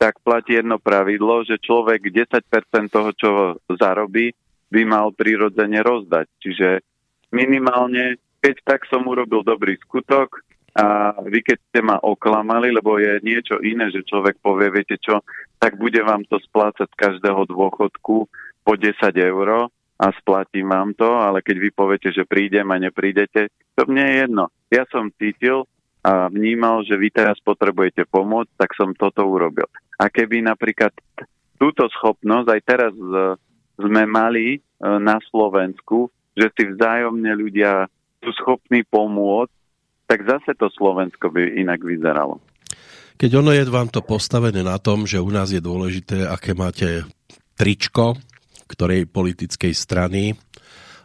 tak platí jedno pravidlo, že človek 10% toho, čo zarobí, by mal prirodzene rozdať. Čiže minimálne, keď tak som urobil dobrý skutok a vy keď ste ma oklamali, lebo je niečo iné, že človek povie, viete čo, tak bude vám to splácať každého dôchodku po 10 eur, a splatím vám to, ale keď vy poviete, že prídem a neprídete, to mne je jedno. Ja som cítil a vnímal, že vy teraz potrebujete pomôcť, tak som toto urobil. A keby napríklad túto schopnosť aj teraz e, sme mali e, na Slovensku, že si vzájomne ľudia sú schopní pomôcť, tak zase to Slovensko by inak vyzeralo. Keď ono je vám to postavené na tom, že u nás je dôležité, aké máte tričko, ktorej politickej strany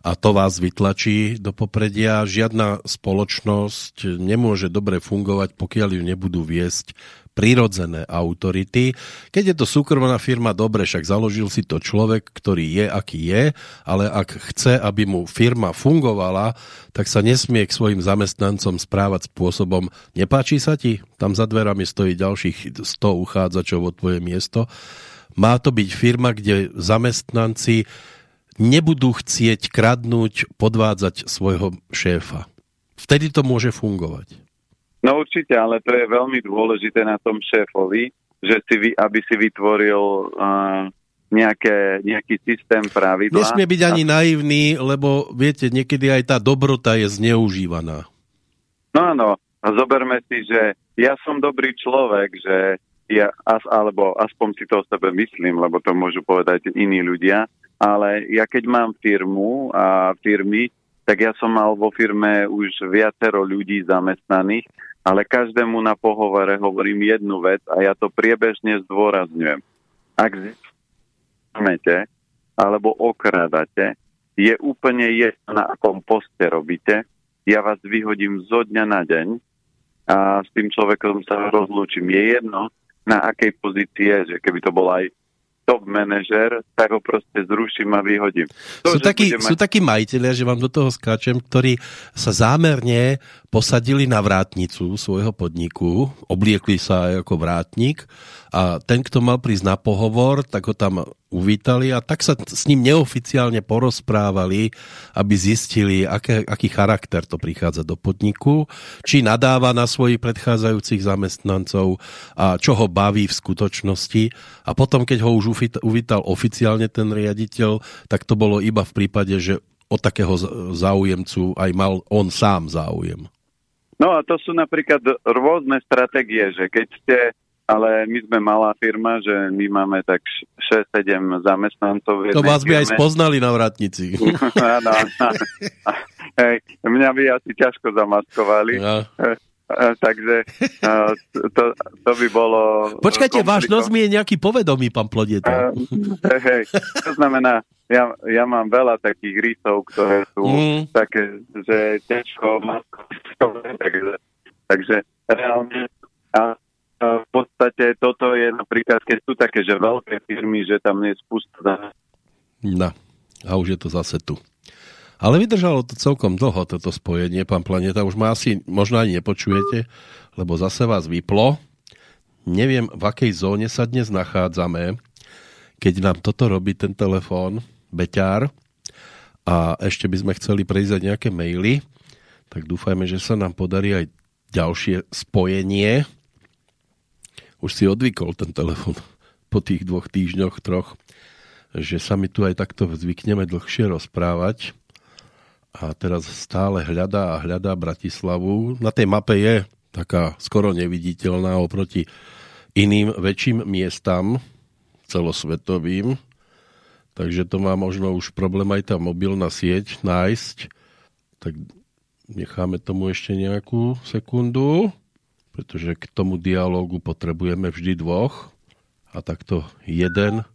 a to vás vytlačí do popredia. Žiadna spoločnosť nemôže dobre fungovať, pokiaľ ju nebudú viesť prirodzené autority. Keď je to súkromná firma, dobre, však založil si to človek, ktorý je, aký je, ale ak chce, aby mu firma fungovala, tak sa nesmie k svojim zamestnancom správať spôsobom nepáči sa ti? Tam za dverami stojí ďalších 100 uchádzačov o tvoje miesto má to byť firma, kde zamestnanci nebudú chcieť kradnúť, podvádzať svojho šéfa. Vtedy to môže fungovať. No určite, ale to je veľmi dôležité na tom šéfovi, že si, vy, aby si vytvoril uh, nejaké, nejaký systém pravidla. Nesmie byť ani naivný, lebo viete, niekedy aj tá dobrota je zneužívaná. No áno, a zoberme si, že ja som dobrý človek, že ja, as, alebo aspoň si to o sebe myslím, lebo to môžu povedať iní ľudia, ale ja keď mám firmu a firmy, tak ja som mal vo firme už viacero ľudí zamestnaných, ale každému na pohovore hovorím jednu vec a ja to priebežne zdôrazňujem. Ak zmete alebo okrádate, je úplne jedno, na akom poste robíte, ja vás vyhodím zo dňa na deň a s tým človekom sa rozlúčim. Je jedno, na akej pozícii je, že keby to bol aj top manažer, tak ho proste zruším a vyhodím. To, sú, takí, mať... sú takí majiteľia, že vám do toho skáčem, ktorí sa zámerne posadili na vrátnicu svojho podniku, obliekli sa ako vrátnik a ten, kto mal prísť na pohovor, tak ho tam uvítali a tak sa s ním neoficiálne porozprávali, aby zistili, aké, aký charakter to prichádza do podniku, či nadáva na svojich predchádzajúcich zamestnancov a čo ho baví v skutočnosti. A potom, keď ho už uvítal oficiálne ten riaditeľ, tak to bolo iba v prípade, že o takého záujemcu aj mal on sám záujem. No a to sú napríklad rôzne stratégie, že keď ste ale my sme malá firma, že my máme tak 6-7 zamestnancov. To vás by aj spoznali na vratnici. <laughs> Áno, Hej, mňa by asi ťažko zamaskovali. Ja. Takže to, to by bolo... Počkajte, váš nos mi je nejaký povedomý, pán Plodieta. Hej, hej, to znamená, ja, ja mám veľa takých rysov, ktoré sú mm. také, že ťažko maskovať. Takže, takže reálne a v podstate toto je napríklad, keď sú také, že veľké firmy, že tam nie je spusta. No, a už je to zase tu. Ale vydržalo to celkom dlho, toto spojenie, pán Planeta. Už ma asi možno ani nepočujete, lebo zase vás vyplo. Neviem, v akej zóne sa dnes nachádzame, keď nám toto robí ten telefón, Beťár. A ešte by sme chceli prejsť nejaké maily, tak dúfajme, že sa nám podarí aj ďalšie spojenie už si odvykol ten telefon <laughs> po tých dvoch týždňoch, troch, že sa mi tu aj takto zvykneme dlhšie rozprávať a teraz stále hľadá a hľadá Bratislavu. Na tej mape je taká skoro neviditeľná oproti iným väčším miestam celosvetovým, takže to má možno už problém aj tá mobilná sieť nájsť. Tak necháme tomu ešte nejakú sekundu pretože k tomu dialógu potrebujeme vždy dvoch a takto jeden.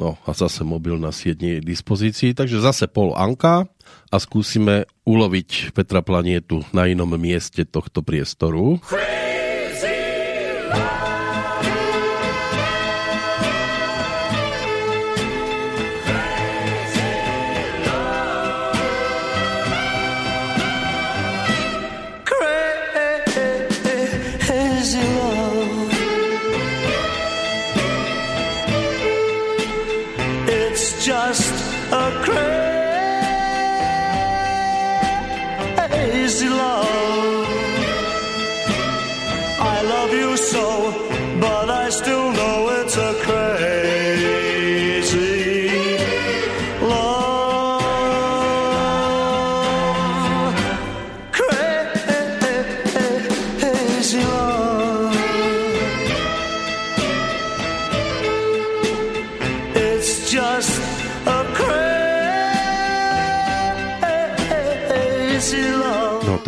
No a zase mobilná sieť nie je k dispozícii, takže zase pol Anka a skúsime uloviť Petra Planietu na inom mieste tohto priestoru. Crazy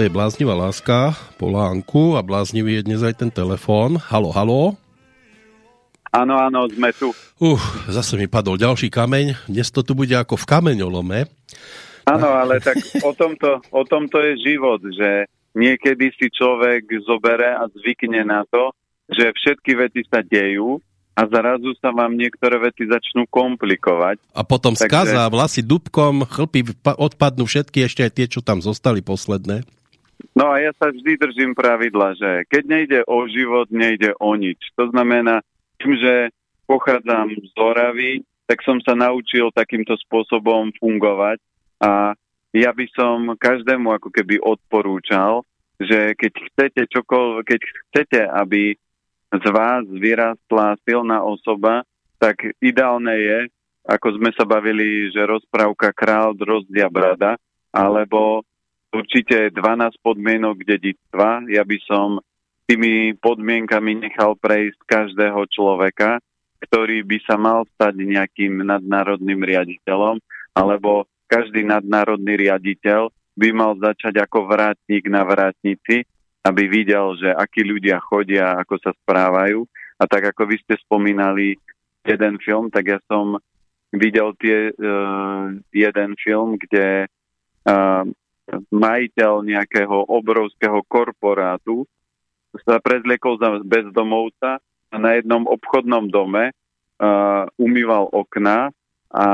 to je bláznivá láska Polánku a bláznivý je dnes aj ten telefón. Halo, halo. Áno, áno, sme tu. Uh, zase mi padol ďalší kameň. Dnes to tu bude ako v kameňolome. Áno, ale tak o tomto, o tomto je život, že niekedy si človek zobere a zvykne na to, že všetky veci sa dejú a zrazu sa vám niektoré veci začnú komplikovať. A potom Takže... skaza, vlasy dubkom, chlpy odpadnú všetky, ešte aj tie, čo tam zostali posledné. No a ja sa vždy držím pravidla, že keď nejde o život, nejde o nič. To znamená, tým, že pochádzam z Oravy, tak som sa naučil takýmto spôsobom fungovať a ja by som každému ako keby odporúčal, že keď chcete čokoľvek, keď chcete, aby z vás vyrastla silná osoba, tak ideálne je, ako sme sa bavili, že rozprávka král rozdia brada, alebo určite 12 podmienok dedictva. Ja by som tými podmienkami nechal prejsť každého človeka, ktorý by sa mal stať nejakým nadnárodným riaditeľom, alebo každý nadnárodný riaditeľ by mal začať ako vrátnik na vrátnici, aby videl, že akí ľudia chodia, ako sa správajú. A tak ako vy ste spomínali jeden film, tak ja som videl tie, uh, jeden film, kde uh, majiteľ nejakého obrovského korporátu sa prezliekol za bezdomovca a na jednom obchodnom dome uh, umýval okna a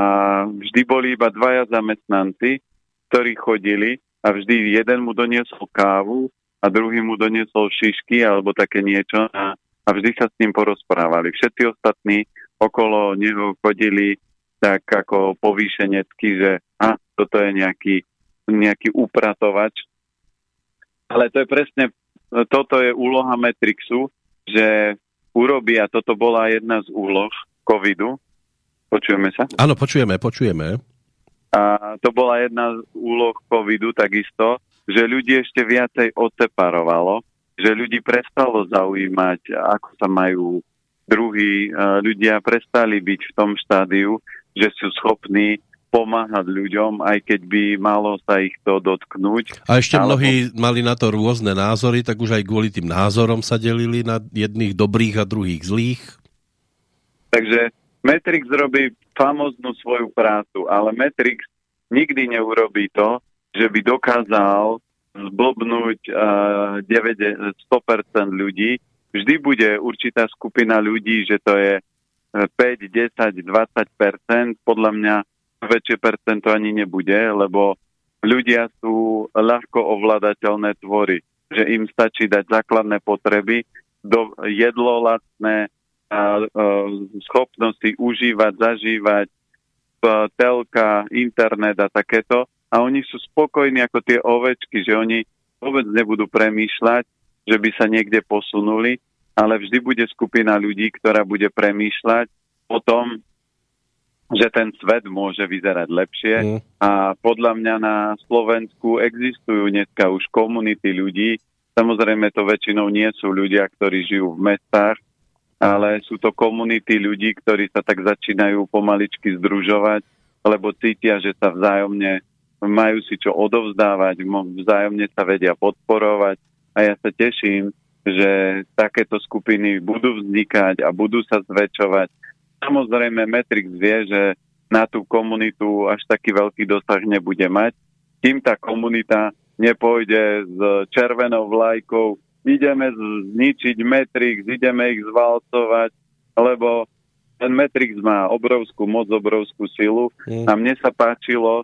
vždy boli iba dvaja zamestnanci, ktorí chodili a vždy jeden mu doniesol kávu a druhý mu doniesol šišky alebo také niečo a, a vždy sa s ním porozprávali. Všetci ostatní okolo neho chodili tak ako povýšenecký, že a, toto je nejaký, nejaký upratovač. Ale to je presne, toto je úloha Matrixu, že urobia, toto bola jedna z úloh covidu. Počujeme sa? Áno, počujeme, počujeme. A to bola jedna z úloh covidu takisto, že ľudí ešte viacej odseparovalo, že ľudí prestalo zaujímať, ako sa majú druhí ľudia prestali byť v tom štádiu, že sú schopní pomáhať ľuďom, aj keď by malo sa ich to dotknúť. A ešte alebo... mnohí mali na to rôzne názory, tak už aj kvôli tým názorom sa delili na jedných dobrých a druhých zlých. Takže Matrix robí famoznú svoju prácu, ale Matrix nikdy neurobí to, že by dokázal zblbnúť uh, 9, 100% ľudí. Vždy bude určitá skupina ľudí, že to je 5, 10, 20%. Podľa mňa väčšie percento ani nebude, lebo ľudia sú ľahko ovládateľné tvory. Že im stačí dať základné potreby, do jedlo lacné, a, a, schopnosti užívať, zažívať, telka, internet a takéto a oni sú spokojní ako tie ovečky, že oni vôbec nebudú premýšľať, že by sa niekde posunuli, ale vždy bude skupina ľudí, ktorá bude premýšľať o tom, že ten svet môže vyzerať lepšie mm. a podľa mňa na Slovensku existujú dneska už komunity ľudí, samozrejme to väčšinou nie sú ľudia, ktorí žijú v mestách, ale sú to komunity ľudí, ktorí sa tak začínajú pomaličky združovať, lebo cítia, že sa vzájomne majú si čo odovzdávať, vzájomne sa vedia podporovať a ja sa teším, že takéto skupiny budú vznikať a budú sa zväčšovať. Samozrejme, Matrix vie, že na tú komunitu až taký veľký dosah nebude mať. Kým tá komunita nepôjde s červenou vlajkou, ideme zničiť Matrix, ideme ich zvalcovať, lebo ten Matrix má obrovskú moc, obrovskú silu mm. a mne sa páčilo,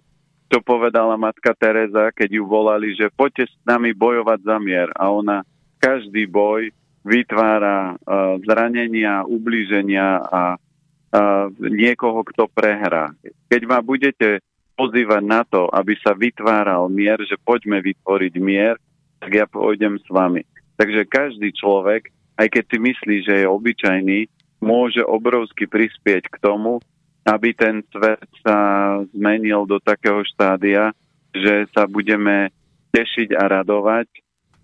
čo povedala matka Teresa, keď ju volali, že poďte s nami bojovať za mier. A ona každý boj vytvára uh, zranenia, ublíženia a niekoho, kto prehrá. Keď ma budete pozývať na to, aby sa vytváral mier, že poďme vytvoriť mier, tak ja pôjdem s vami. Takže každý človek, aj keď si myslí, že je obyčajný, môže obrovsky prispieť k tomu, aby ten svet sa zmenil do takého štádia, že sa budeme tešiť a radovať,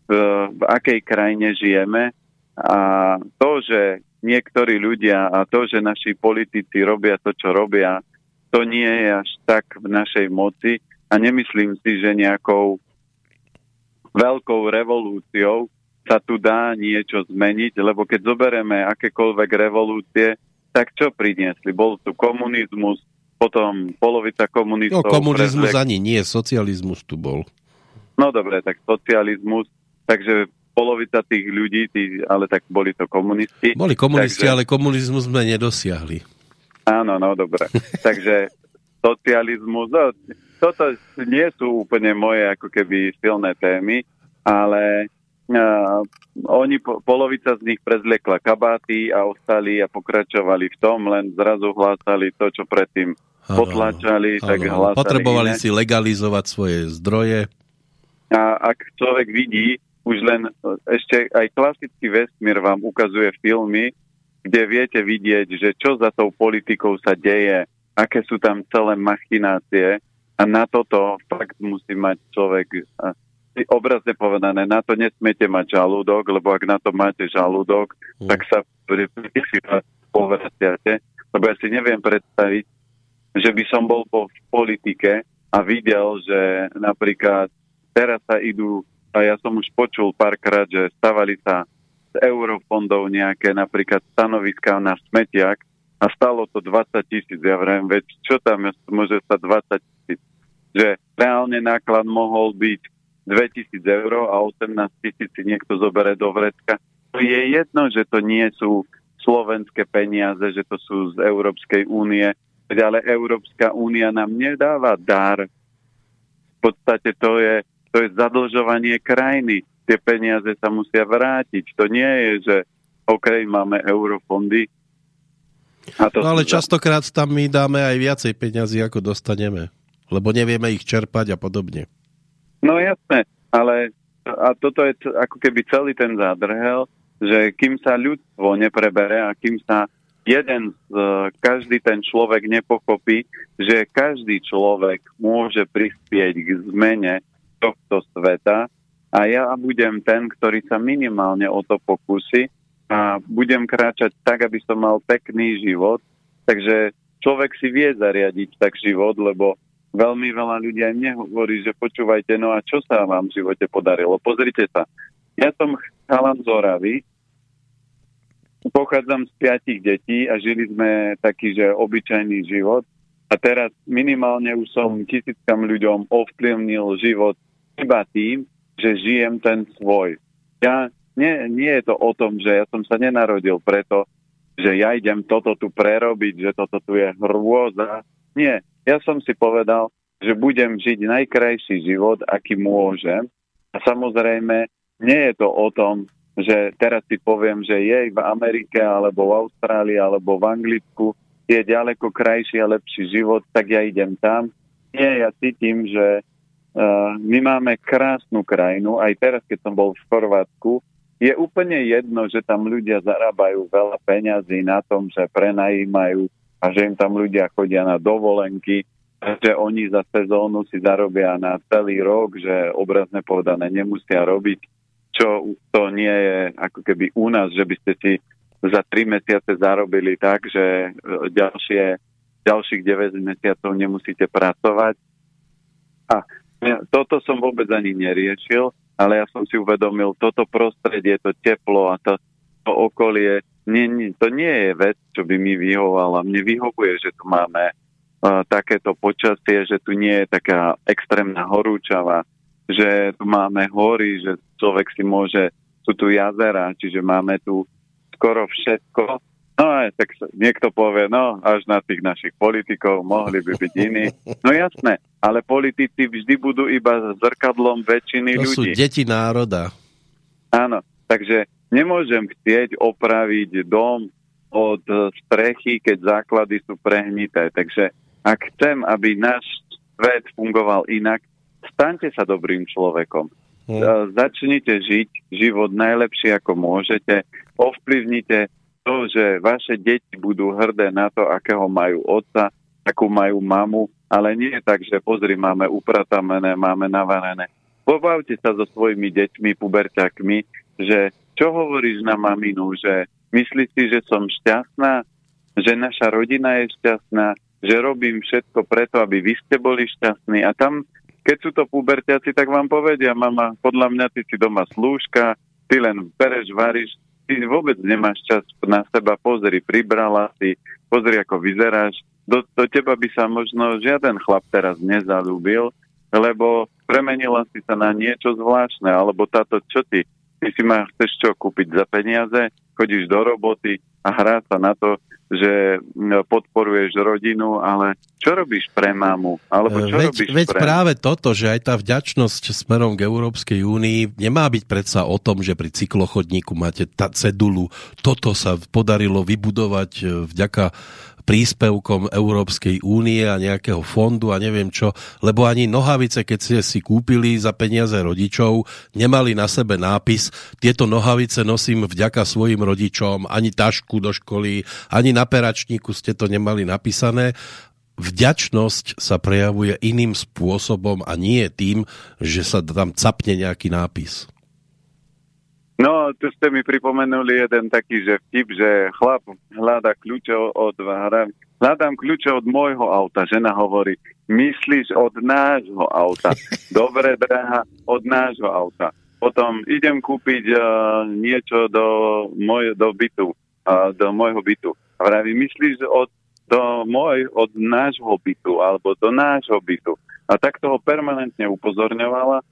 v, v akej krajine žijeme. A to, že niektorí ľudia a to, že naši politici robia to, čo robia, to nie je až tak v našej moci a nemyslím si, že nejakou veľkou revolúciou sa tu dá niečo zmeniť, lebo keď zoberieme akékoľvek revolúcie, tak čo priniesli? Bol tu komunizmus, potom polovica komunistov... No, komunizmus prezlek... ani nie, socializmus tu bol. No dobre, tak socializmus, takže polovica tých ľudí, tí, ale tak boli to komunisti. Boli komunisti, takže... ale komunizmus sme nedosiahli. Áno, no dobre. <laughs> takže socializmus, no, toto nie sú úplne moje ako keby silné témy, ale uh, oni, po, polovica z nich prezliekla kabáty a ostali a pokračovali v tom, len zrazu hlásali to, čo predtým potlačali, tak hlásali Potrebovali iné. si legalizovať svoje zdroje. A ak človek vidí, už len ešte aj klasický vesmír vám ukazuje filmy, kde viete vidieť, že čo za tou politikou sa deje, aké sú tam celé machinácie a na toto fakt musí mať človek obrazne povedané, na to nesmiete mať žalúdok, lebo ak na to máte žalúdok, mm. tak sa povraciate. Lebo ja si neviem predstaviť, že by som bol po v politike a videl, že napríklad teraz sa idú, a ja som už počul párkrát, že stavali sa z eurofondov nejaké napríklad stanoviska na smetiak a stalo to 20 tisíc. Ja vrajím, veď čo tam môže sa 20 tisíc? Že reálne náklad mohol byť 2000 eur a 18 tisíc si niekto zobere do vrecka. Je jedno, že to nie sú slovenské peniaze, že to sú z Európskej únie, ale Európska únia nám nedáva dar. V podstate to je, to je zadlžovanie krajiny. Tie peniaze sa musia vrátiť. To nie je, že OK, máme eurofondy, A to no ale častokrát tam my dáme aj viacej peňazí, ako dostaneme. Lebo nevieme ich čerpať a podobne. No jasné, ale a toto je ako keby celý ten zádrhel, že kým sa ľudstvo neprebere a kým sa jeden, každý ten človek nepochopí, že každý človek môže prispieť k zmene tohto sveta a ja budem ten, ktorý sa minimálne o to pokusí a budem kráčať tak, aby som mal pekný život. Takže človek si vie zariadiť tak život, lebo veľmi veľa ľudí aj mne hovorí, že počúvajte, no a čo sa vám v živote podarilo? Pozrite sa, ja som chalan z pochádzam z piatich detí a žili sme taký, že obyčajný život a teraz minimálne už som tisíckam ľuďom ovplyvnil život iba tým, že žijem ten svoj. Ja, nie, nie je to o tom, že ja som sa nenarodil preto, že ja idem toto tu prerobiť, že toto tu je hrôza. Nie, ja som si povedal, že budem žiť najkrajší život, aký môžem. A samozrejme, nie je to o tom, že teraz si poviem, že jej v Amerike, alebo v Austrálii, alebo v Anglicku je ďaleko krajší a lepší život, tak ja idem tam. Nie, ja cítim, že my máme krásnu krajinu. Aj teraz, keď som bol v Chorvátsku, je úplne jedno, že tam ľudia zarábajú veľa peňazí na tom, že prenajímajú a že im tam ľudia chodia na dovolenky, že oni za sezónu si zarobia na celý rok, že obrazne povedané nemusia robiť, čo to nie je ako keby u nás, že by ste si za tri mesiace zarobili tak, že e, ďalšie, ďalších 9 mesiacov nemusíte pracovať. A toto som vôbec ani neriešil, ale ja som si uvedomil, toto prostredie, to teplo a to, to okolie nie, nie, to nie je vec, čo by mi vyhovala. Mne vyhovuje, že tu máme uh, takéto počasie, že tu nie je taká extrémna horúčava, že tu máme hory, že človek si môže, sú tu jazera, čiže máme tu skoro všetko. No aj tak niekto povie, no až na tých našich politikov mohli by byť iní. No jasné, ale politici vždy budú iba zrkadlom väčšiny to ľudí. To sú deti národa. Áno, takže Nemôžem chcieť opraviť dom od strechy, keď základy sú prehnité. Takže ak chcem, aby náš svet fungoval inak, staňte sa dobrým človekom. Hmm. Začnite žiť život najlepšie, ako môžete. Ovplyvnite to, že vaše deti budú hrdé na to, akého majú otca, akú majú mamu, ale nie je tak, že pozri, máme upratamené, máme navarené. Pobavte sa so svojimi deťmi, puberťakmi, že čo hovoríš na maminu, že myslíš si, že som šťastná, že naša rodina je šťastná, že robím všetko preto, aby vy ste boli šťastní. A tam, keď sú to pubertiaci, tak vám povedia, mama, podľa mňa ty si doma slúžka, ty len pereš, varíš, ty vôbec nemáš čas na seba, pozri, pribrala si, pozri, ako vyzeráš. Do, do teba by sa možno žiaden chlap teraz nezalúbil, lebo premenila si sa na niečo zvláštne, alebo táto, čo ty, ty si ma chceš čo kúpiť za peniaze, chodíš do roboty a hrá sa na to, že podporuješ rodinu, ale čo robíš pre mamu? Alebo čo veď, robíš veď pre... práve toto, že aj tá vďačnosť smerom k Európskej únii nemá byť predsa o tom, že pri cyklochodníku máte tá cedulu, toto sa podarilo vybudovať e, vďaka príspevkom Európskej únie a nejakého fondu a neviem čo, lebo ani nohavice, keď ste si kúpili za peniaze rodičov, nemali na sebe nápis, tieto nohavice nosím vďaka svojim rodičom, ani tašku do školy, ani na peračníku ste to nemali napísané vďačnosť sa prejavuje iným spôsobom a nie tým, že sa tam capne nejaký nápis. No, tu ste mi pripomenuli jeden taký, že vtip, že chlap hľada kľúče od hľadám kľúče od môjho auta. Žena hovorí, myslíš od nášho auta. <laughs> Dobre, drahá, od nášho auta. Potom idem kúpiť uh, niečo do, moj, do bytu, uh, do môjho bytu. Vraví, myslíš od, do môj, od nášho bytu, alebo do nášho bytu. A tak toho permanentne upozorňovala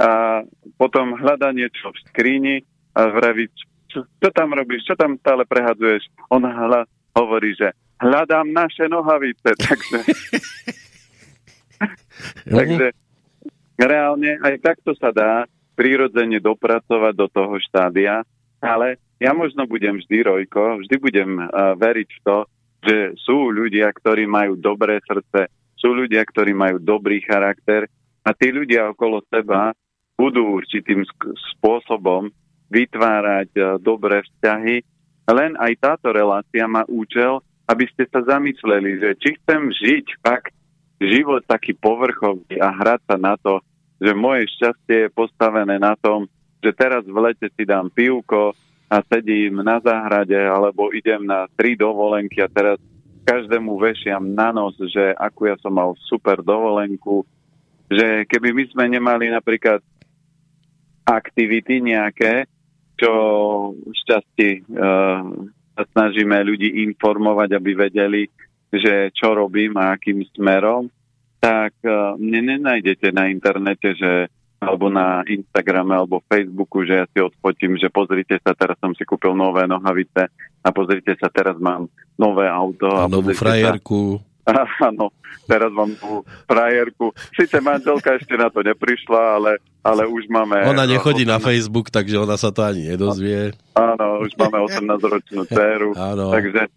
a potom hľadá niečo v skríni a vraví, čo, čo tam robíš, čo tam stále prehadzuješ. On hľa, hovorí, že hľadám naše nohavice, <laughs> takže... takže reálne aj takto sa dá prirodzene dopracovať do toho štádia, ale ja možno budem vždy rojko, vždy budem uh, veriť v to, že sú ľudia, ktorí majú dobré srdce, sú ľudia, ktorí majú dobrý charakter a tí ľudia okolo seba budú určitým spôsobom vytvárať e, dobré vzťahy. Len aj táto relácia má účel, aby ste sa zamysleli, že či chcem žiť fakt život taký povrchový a hrať sa na to, že moje šťastie je postavené na tom, že teraz v lete si dám pivko a sedím na záhrade, alebo idem na tri dovolenky a teraz každému vešiam na nos, že akú ja som mal super dovolenku, že keby my sme nemali napríklad aktivity nejaké, čo šťastí uh, sa snažíme ľudí informovať, aby vedeli, že čo robím a akým smerom, tak uh, mne nenájdete na internete, že alebo na Instagrame alebo Facebooku, že ja si odfotím, že pozrite sa, teraz som si kúpil nové nohavice a pozrite sa, teraz mám nové auto. A, a novú frajerku. Sa, áno, teraz mám novú frajerku. Sice manželka ešte na to neprišla, ale, ale už máme... Ona nechodí 18... na Facebook, takže ona sa to ani nedozvie. Áno, už máme 18-ročnú dceru. <laughs> Áno. Takže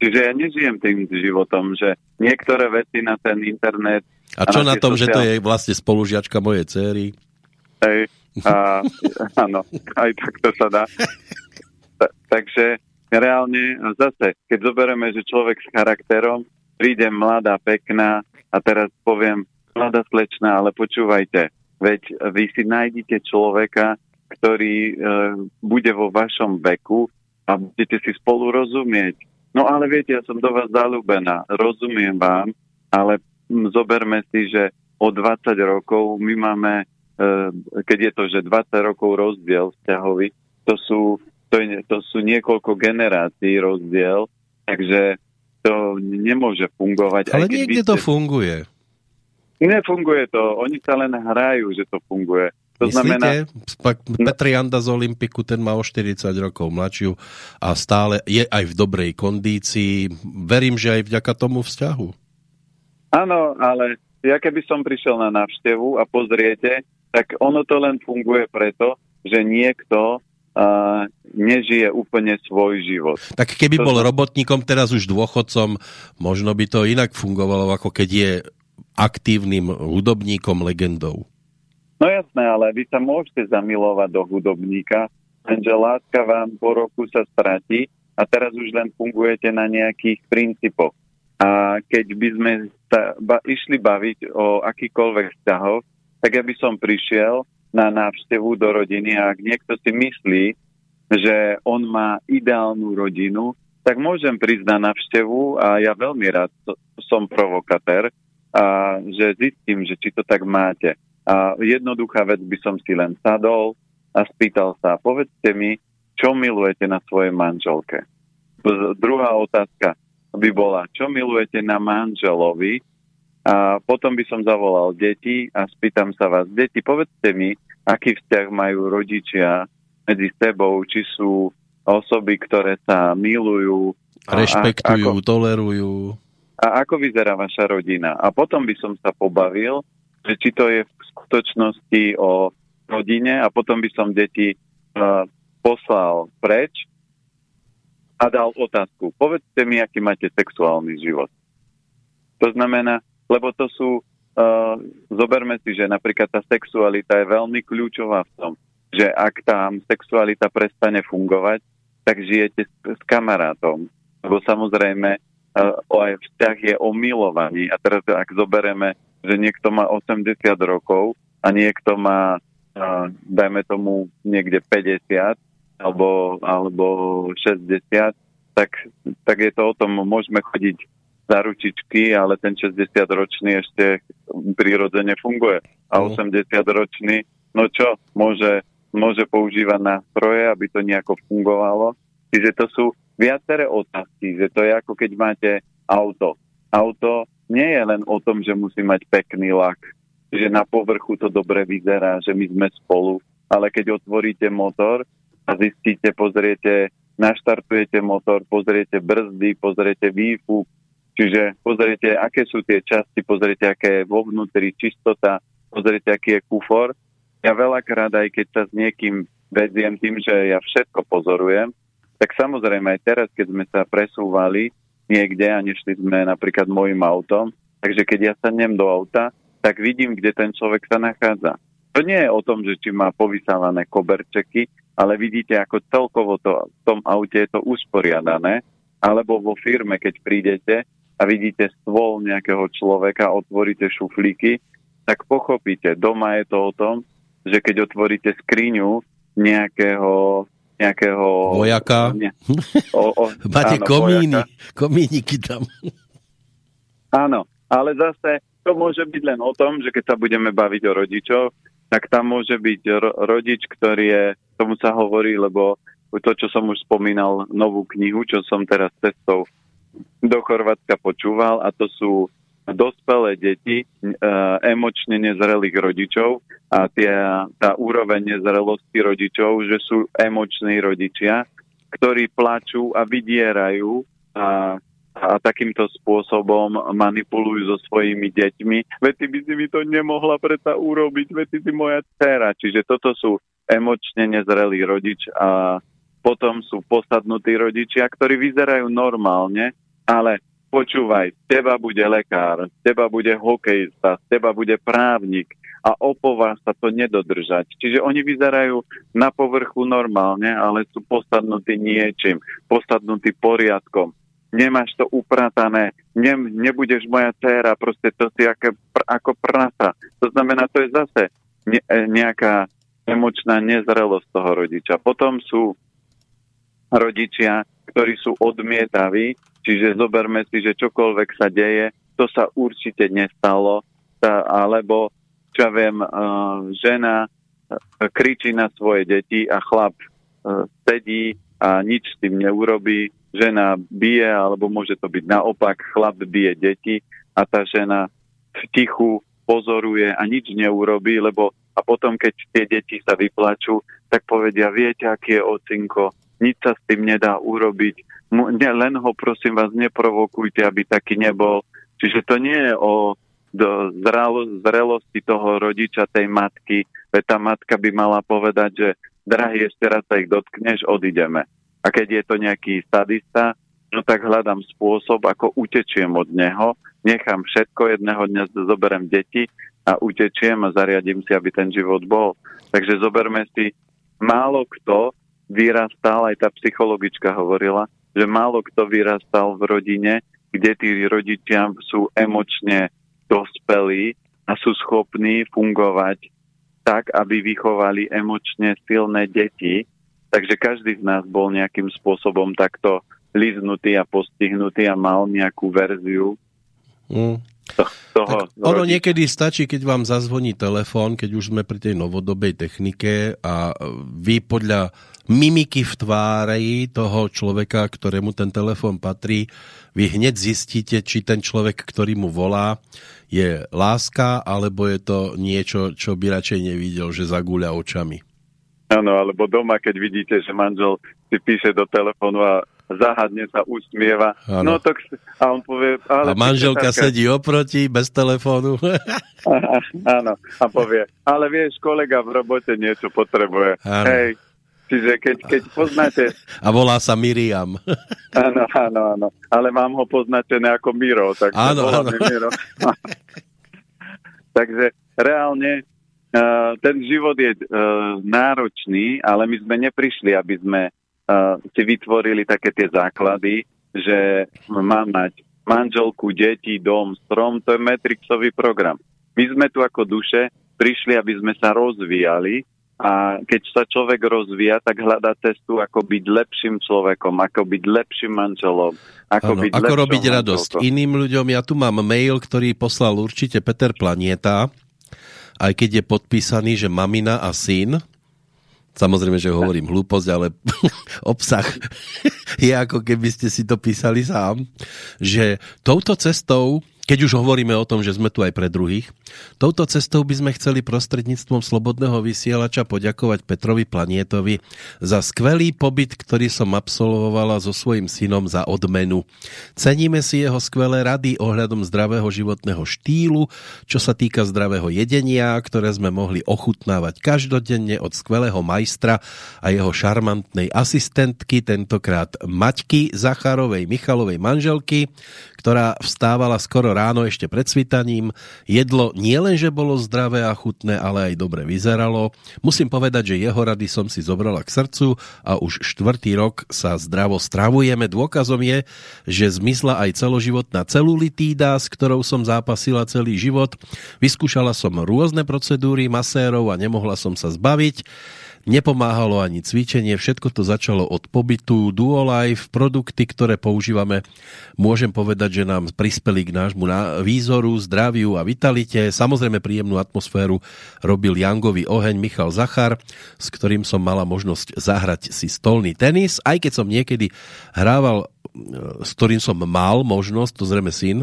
Čiže ja nežijem tým životom, že niektoré veci na ten internet a čo na, na tom, sociál... že to je vlastne spolužiačka mojej céry? Hej, a, <laughs> áno, aj takto sa dá. <laughs> Ta, takže reálne, zase, keď zoberieme, že človek s charakterom, príde mladá, pekná a teraz poviem, mladá slečná, ale počúvajte, veď vy si nájdete človeka, ktorý e, bude vo vašom veku a budete si spolu rozumieť. No ale viete, ja som do vás zalúbená, rozumiem vám, ale zoberme si, že o 20 rokov my máme, e, keď je to, že 20 rokov rozdiel vzťahový, to sú, to, je, to sú niekoľko generácií rozdiel, takže to nemôže fungovať. Ale niekde to funguje. Nefunguje to, oni sa len hrajú, že to funguje. To Myslíte? Znamená... Petr Janda z Olympiku, ten má o 40 rokov mladšiu a stále je aj v dobrej kondícii. Verím, že aj vďaka tomu vzťahu. Áno, ale ja keby som prišiel na návštevu a pozriete, tak ono to len funguje preto, že niekto uh, nežije úplne svoj život. Tak keby to bol robotníkom, teraz už dôchodcom, možno by to inak fungovalo, ako keď je aktívnym hudobníkom, legendou. No jasné, ale vy sa môžete zamilovať do hudobníka, lenže láska vám po roku sa stratí a teraz už len fungujete na nejakých princípoch. A keď by sme sa ba- išli baviť o akýkoľvek vzťahoch, tak ja by som prišiel na návštevu do rodiny a ak niekto si myslí, že on má ideálnu rodinu, tak môžem prísť na návštevu a ja veľmi rád som provokatér a že zistím, že či to tak máte. A jednoduchá vec by som si len sadol a spýtal sa, povedzte mi, čo milujete na svojej manželke. Druhá otázka, by bola, čo milujete na manželovi a potom by som zavolal deti a spýtam sa vás, deti, povedzte mi, aký vzťah majú rodičia medzi sebou, či sú osoby, ktoré sa milujú. Rešpektujú, ako, tolerujú. A ako vyzerá vaša rodina? A potom by som sa pobavil, že či to je v skutočnosti o rodine a potom by som deti uh, poslal preč a dal otázku. Povedzte mi, aký máte sexuálny život. To znamená, lebo to sú, uh, zoberme si, že napríklad tá sexualita je veľmi kľúčová v tom, že ak tam sexualita prestane fungovať, tak žijete s, s kamarátom. Lebo samozrejme, uh, aj vzťah je o milovaní. A teraz, ak zobereme, že niekto má 80 rokov a niekto má, uh, dajme tomu, niekde 50, alebo, alebo 60, tak, tak je to o tom, môžeme chodiť za ručičky, ale ten 60-ročný ešte prirodzene funguje. A 80-ročný, no čo, môže, môže používať nástroje, aby to nejako fungovalo. Čiže to sú viaceré otázky, že to je ako keď máte auto. Auto nie je len o tom, že musí mať pekný lak, že na povrchu to dobre vyzerá, že my sme spolu, ale keď otvoríte motor, a zistíte, pozriete, naštartujete motor, pozriete brzdy, pozriete výfuk, čiže pozriete, aké sú tie časti, pozriete, aké je vo vnútri čistota, pozriete, aký je kufor. Ja veľakrát, aj keď sa s niekým vediem tým, že ja všetko pozorujem, tak samozrejme aj teraz, keď sme sa presúvali, niekde a nešli sme napríklad mojim autom. Takže keď ja sadnem do auta, tak vidím, kde ten človek sa nachádza. To nie je o tom, že či má povysávané koberčeky, ale vidíte, ako celkovo to, v tom aute je to usporiadané, alebo vo firme, keď prídete a vidíte stôl nejakého človeka, otvoríte šuflíky, tak pochopíte, doma je to o tom, že keď otvoríte skriňu nejakého nejakého... Vojaka. Ne, o, o, <laughs> Máte áno, komíny, vojaka. komíniky tam. Áno, ale zase to môže byť len o tom, že keď sa budeme baviť o rodičoch, tak tam môže byť ro- rodič, ktorý je, tomu sa hovorí, lebo to, čo som už spomínal, novú knihu, čo som teraz cestou do Chorvátska počúval, a to sú dospelé deti e, emočne nezrelých rodičov a tie, tá úroveň nezrelosti rodičov, že sú emoční rodičia, ktorí plačú a vydierajú a, a takýmto spôsobom manipulujú so svojimi deťmi. Veď ty by si mi to nemohla predsa urobiť, veď ty si moja dcera. Čiže toto sú emočne nezrelí rodič a potom sú posadnutí rodičia, ktorí vyzerajú normálne, ale počúvaj, z teba bude lekár, z teba bude hokejista, z teba bude právnik a opová sa to nedodržať. Čiže oni vyzerajú na povrchu normálne, ale sú posadnutí niečím, posadnutí poriadkom. Nemáš to upratané, ne, nebudeš moja dcéra, proste to si aké, ako prasa. To znamená, to je zase ne, nejaká emočná nezrelosť toho rodiča. Potom sú rodičia, ktorí sú odmietaví, čiže zoberme si, že čokoľvek sa deje, to sa určite nestalo, tá, alebo čo ja viem, uh, žena uh, kričí na svoje deti a chlap uh, sedí a nič s tým neurobí, žena bije, alebo môže to byť naopak, chlap bije deti a tá žena v tichu pozoruje a nič neurobí, lebo a potom, keď tie deti sa vyplačú, tak povedia, viete, aký je ocinko, nič sa s tým nedá urobiť. Len ho prosím vás neprovokujte, aby taký nebol. Čiže to nie je o zrelosti toho rodiča, tej matky, veď tá matka by mala povedať, že drahý, ešte raz sa ich dotkneš, odideme. A keď je to nejaký sadista, no tak hľadám spôsob, ako utečiem od neho, nechám všetko, jedného dňa zoberiem deti a utečiem a zariadím si, aby ten život bol. Takže zoberme si, málo kto vyrastal, aj tá psychologička hovorila, že málo kto vyrastal v rodine, kde tí rodičia sú emočne dospelí a sú schopní fungovať tak, aby vychovali emočne silné deti. Takže každý z nás bol nejakým spôsobom takto liznutý a postihnutý a mal nejakú verziu mm toho tak ono niekedy stačí, keď vám zazvoní telefón, keď už sme pri tej novodobej technike a vy podľa mimiky v tvári toho človeka, ktorému ten telefón patrí, vy hneď zistíte, či ten človek, ktorý mu volá, je láska, alebo je to niečo, čo by radšej nevidel, že zagúľa očami. Áno, alebo doma, keď vidíte, že manžel si píše do telefónu a zahadne sa usmieva. Ano. No tak a on povie... Ale a manželka taká... sedí oproti, bez telefónu. <laughs> Áno, a povie, ale vieš, kolega v robote niečo potrebuje. Ano. Hej, čiže keď, keď poznáte... <laughs> A volá sa Miriam. <laughs> Áno, áno, áno. Ale mám ho poznačené ako Miro, tak áno, áno. Miro. Takže reálne uh, ten život je uh, náročný, ale my sme neprišli, aby sme si vytvorili také tie základy, že má mať manželku, deti, dom, strom, to je Matrixový program. My sme tu ako duše prišli, aby sme sa rozvíjali a keď sa človek rozvíja, tak hľadá cestu, ako byť lepším človekom, ako byť lepším manželom. Ako, ano, byť ako robiť manželkom. radosť iným ľuďom. Ja tu mám mail, ktorý poslal určite Peter Planieta, aj keď je podpísaný, že mamina a syn, Samozrejme, že hovorím hlúposť, ale <laughs> obsah je ako keby ste si to písali sám, že touto cestou, keď už hovoríme o tom, že sme tu aj pre druhých, touto cestou by sme chceli prostredníctvom Slobodného vysielača poďakovať Petrovi Planietovi za skvelý pobyt, ktorý som absolvovala so svojím synom za odmenu. Ceníme si jeho skvelé rady ohľadom zdravého životného štýlu, čo sa týka zdravého jedenia, ktoré sme mohli ochutnávať každodenne od skvelého majstra a jeho šarmantnej asistentky, tentokrát Maťky Zacharovej Michalovej manželky, ktorá vstávala skoro ráno ešte pred svitaním. Jedlo nielenže bolo zdravé a chutné, ale aj dobre vyzeralo. Musím povedať, že jeho rady som si zobrala k srdcu a už štvrtý rok sa zdravo stravujeme. Dôkazom je, že zmizla aj celoživotná celulitída, s ktorou som zápasila celý život. Vyskúšala som rôzne procedúry masérov a nemohla som sa zbaviť. Nepomáhalo ani cvičenie, všetko to začalo od pobytu Duolife, produkty, ktoré používame, môžem povedať, že nám prispeli k nášmu výzoru, zdraviu a vitalite. Samozrejme príjemnú atmosféru robil Jangový oheň Michal Zachar, s ktorým som mala možnosť zahrať si stolný tenis, aj keď som niekedy hrával s ktorým som mal možnosť, to zrejme syn,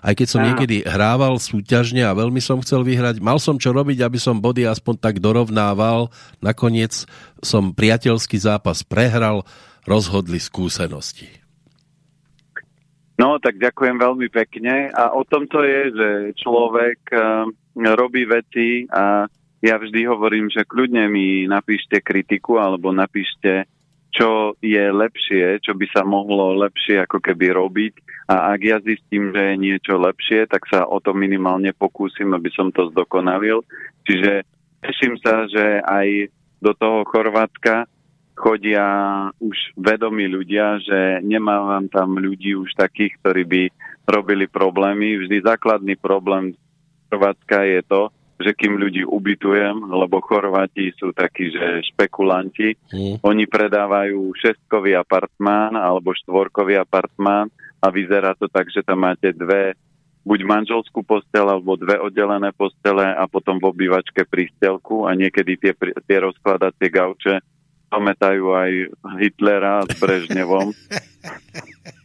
aj keď som niekedy hrával súťažne a veľmi som chcel vyhrať, mal som čo robiť, aby som body aspoň tak dorovnával. Nakoniec som priateľský zápas prehral, rozhodli skúsenosti. No, tak ďakujem veľmi pekne. A o tom to je, že človek uh, robí veci a ja vždy hovorím, že kľudne mi napíšte kritiku alebo napíšte čo je lepšie, čo by sa mohlo lepšie ako keby robiť a ak ja zistím, že je niečo lepšie, tak sa o to minimálne pokúsim, aby som to zdokonalil. Čiže teším sa, že aj do toho Chorvátska chodia už vedomí ľudia, že nemávam tam ľudí už takých, ktorí by robili problémy. Vždy základný problém Chorvátska je to, že kým ľudí ubytujem, lebo Chorváti sú takí, že špekulanti, mm. oni predávajú šestkový apartmán alebo štvorkový apartmán a vyzerá to tak, že tam máte dve buď manželskú postel alebo dve oddelené postele a potom v obývačke prístelku a niekedy tie, tie rozkladacie gauče pamätajú aj Hitlera s Brežnevom. <laughs>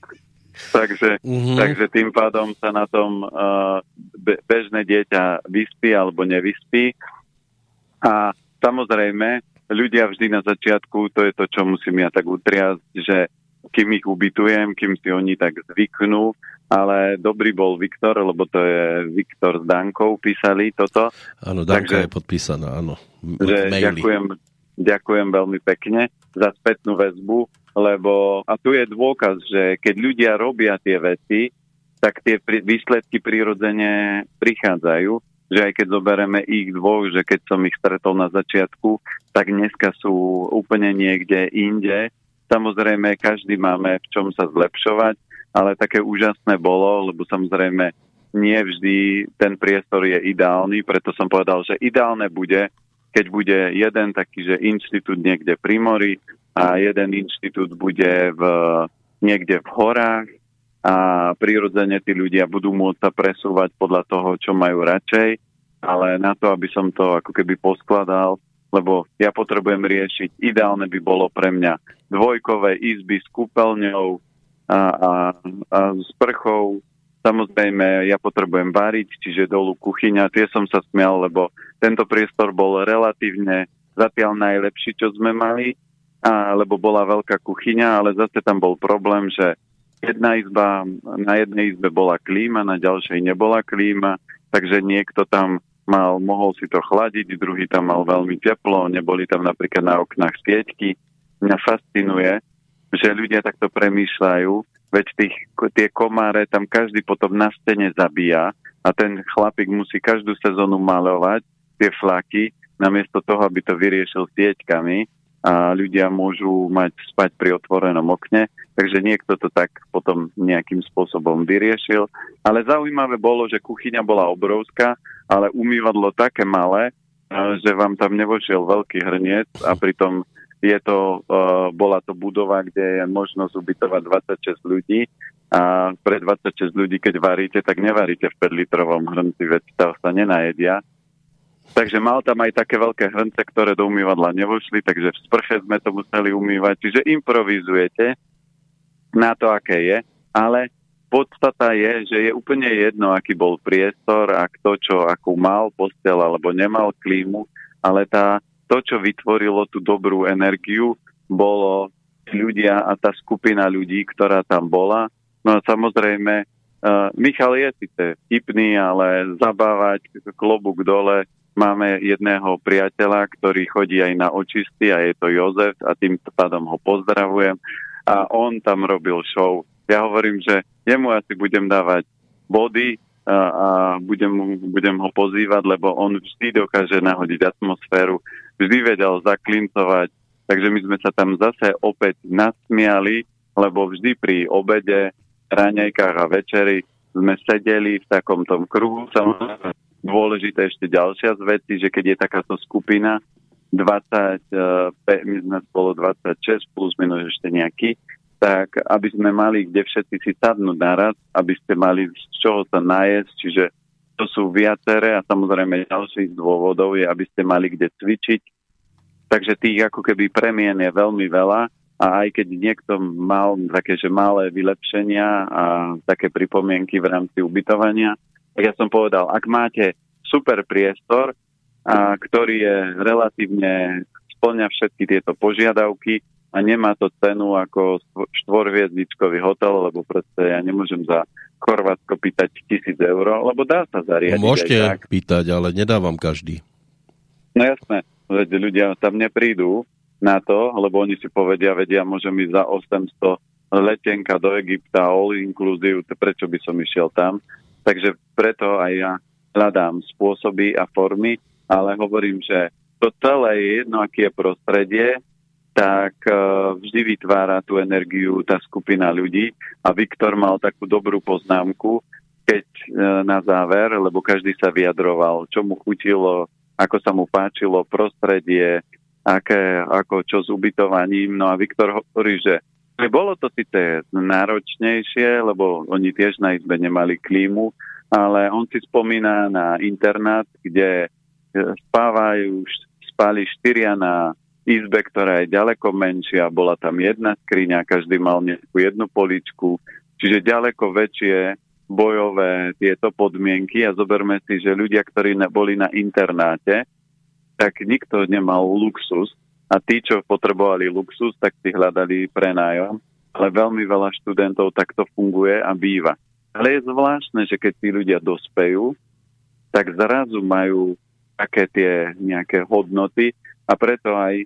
takže, mm-hmm. takže tým pádom sa na tom uh, bežné dieťa vyspí alebo nevyspí. A samozrejme, ľudia vždy na začiatku, to je to, čo musím ja tak utriasť, že kým ich ubytujem, kým si oni tak zvyknú, ale dobrý bol Viktor, lebo to je Viktor s Dankou písali toto. Áno, Danka Takže, je podpísaná, áno. Že ďakujem, ďakujem veľmi pekne za spätnú väzbu lebo a tu je dôkaz, že keď ľudia robia tie veci, tak tie výsledky prirodzene prichádzajú, že aj keď zoberieme ich dvoch, že keď som ich stretol na začiatku, tak dneska sú úplne niekde inde. Samozrejme, každý máme v čom sa zlepšovať, ale také úžasné bolo, lebo samozrejme nie vždy ten priestor je ideálny, preto som povedal, že ideálne bude, keď bude jeden taký, že inštitút niekde pri mori, a jeden inštitút bude v, niekde v horách a prirodzene tí ľudia budú môcť sa presúvať podľa toho, čo majú radšej, ale na to, aby som to ako keby poskladal, lebo ja potrebujem riešiť, ideálne by bolo pre mňa dvojkové izby s kúpeľňou a, a, a s prchou, Samozrejme, ja potrebujem variť, čiže dolu kuchyňa. Tie som sa smial, lebo tento priestor bol relatívne zatiaľ najlepší, čo sme mali a, lebo bola veľká kuchyňa, ale zase tam bol problém, že jedna izba, na jednej izbe bola klíma, na ďalšej nebola klíma, takže niekto tam mal, mohol si to chladiť, druhý tam mal veľmi teplo, neboli tam napríklad na oknách sieťky. Mňa fascinuje, že ľudia takto premýšľajú, veď tých, tie komáre tam každý potom na stene zabíja a ten chlapík musí každú sezónu malovať tie flaky, namiesto toho, aby to vyriešil sieťkami a ľudia môžu mať spať pri otvorenom okne, takže niekto to tak potom nejakým spôsobom vyriešil. Ale zaujímavé bolo, že kuchyňa bola obrovská, ale umývadlo také malé, že vám tam nevošiel veľký hrniec a pritom je to, bola to budova, kde je možnosť ubytovať 26 ľudí. A pre 26 ľudí, keď varíte, tak nevaríte v 5 litrovom hrnci, veď sa nenajedia. Takže mal tam aj také veľké hrnce, ktoré do umývadla nevošli, takže v sprche sme to museli umývať. Čiže improvizujete na to, aké je, ale podstata je, že je úplne jedno, aký bol priestor a kto čo, akú mal postel alebo nemal klímu, ale tá, to, čo vytvorilo tú dobrú energiu, bolo ľudia a tá skupina ľudí, ktorá tam bola. No a samozrejme, uh, Michal je síce vtipný, ale zabávať klobúk dole. Máme jedného priateľa, ktorý chodí aj na očisty a je to Jozef a tým pádom ho pozdravujem. A on tam robil show. Ja hovorím, že jemu asi budem dávať body a, a budem, budem ho pozývať, lebo on vždy dokáže nahodiť atmosféru, vždy vedel zaklincovať Takže my sme sa tam zase opäť nasmiali, lebo vždy pri obede, ráňajkách a večeri sme sedeli v takom tom kruhu. Samozrejme, dôležité ešte ďalšia z veci, že keď je takáto skupina, 20, my sme spolu 26 plus minus ešte nejaký, tak aby sme mali kde všetci si sadnúť naraz, aby ste mali z čoho sa najesť, čiže to sú viaceré a samozrejme ďalších dôvodov je, aby ste mali kde cvičiť, Takže tých ako keby premien je veľmi veľa a aj keď niekto mal také, že malé vylepšenia a také pripomienky v rámci ubytovania, tak ja som povedal, ak máte super priestor, a, ktorý je relatívne splňa všetky tieto požiadavky a nemá to cenu ako štvorviezdičkový hotel, lebo proste ja nemôžem za Chorvátsko pýtať tisíc eur, lebo dá sa zariadiť. No, môžete pýtať, ale nedávam každý. No jasné. Veď ľudia tam neprídu na to, lebo oni si povedia, vedia, môžem ísť za 800 letenka do Egypta, all inclusive, prečo by som išiel tam. Takže preto aj ja hľadám spôsoby a formy, ale hovorím, že to celé je jedno, aké je prostredie, tak uh, vždy vytvára tú energiu tá skupina ľudí. A Viktor mal takú dobrú poznámku, keď uh, na záver, lebo každý sa vyjadroval, čo mu chutilo, ako sa mu páčilo prostredie, aké, ako čo s ubytovaním. No a Viktor hovorí, že bolo to síce náročnejšie, lebo oni tiež na izbe nemali klímu, ale on si spomína na internát, kde spávajú, spali štyria na izbe, ktorá je ďaleko menšia, bola tam jedna skriňa, každý mal nejakú jednu poličku, čiže ďaleko väčšie bojové tieto podmienky. A zoberme si, že ľudia, ktorí boli na internáte, tak nikto nemal luxus. A tí, čo potrebovali luxus, tak si hľadali prenájom, ale veľmi veľa študentov takto funguje a býva. Ale je zvláštne, že keď tí ľudia dospejú, tak zrazu majú také tie nejaké hodnoty. A preto aj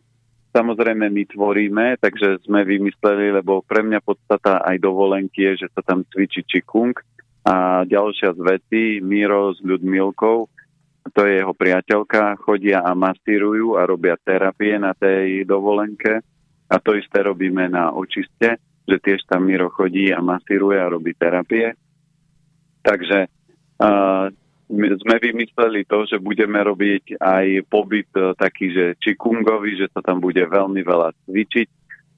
samozrejme my tvoríme, takže sme vymysleli, lebo pre mňa podstata aj dovolenky je, že sa tam cvičí čikung, a ďalšia z veci, Miro s Ľudmilkou, to je jeho priateľka, chodia a masírujú a robia terapie na tej dovolenke. A to isté robíme na očiste, že tiež tam Miro chodí a masíruje a robí terapie. Takže uh, sme vymysleli to, že budeme robiť aj pobyt uh, taký, že čikungový, že sa tam bude veľmi veľa cvičiť,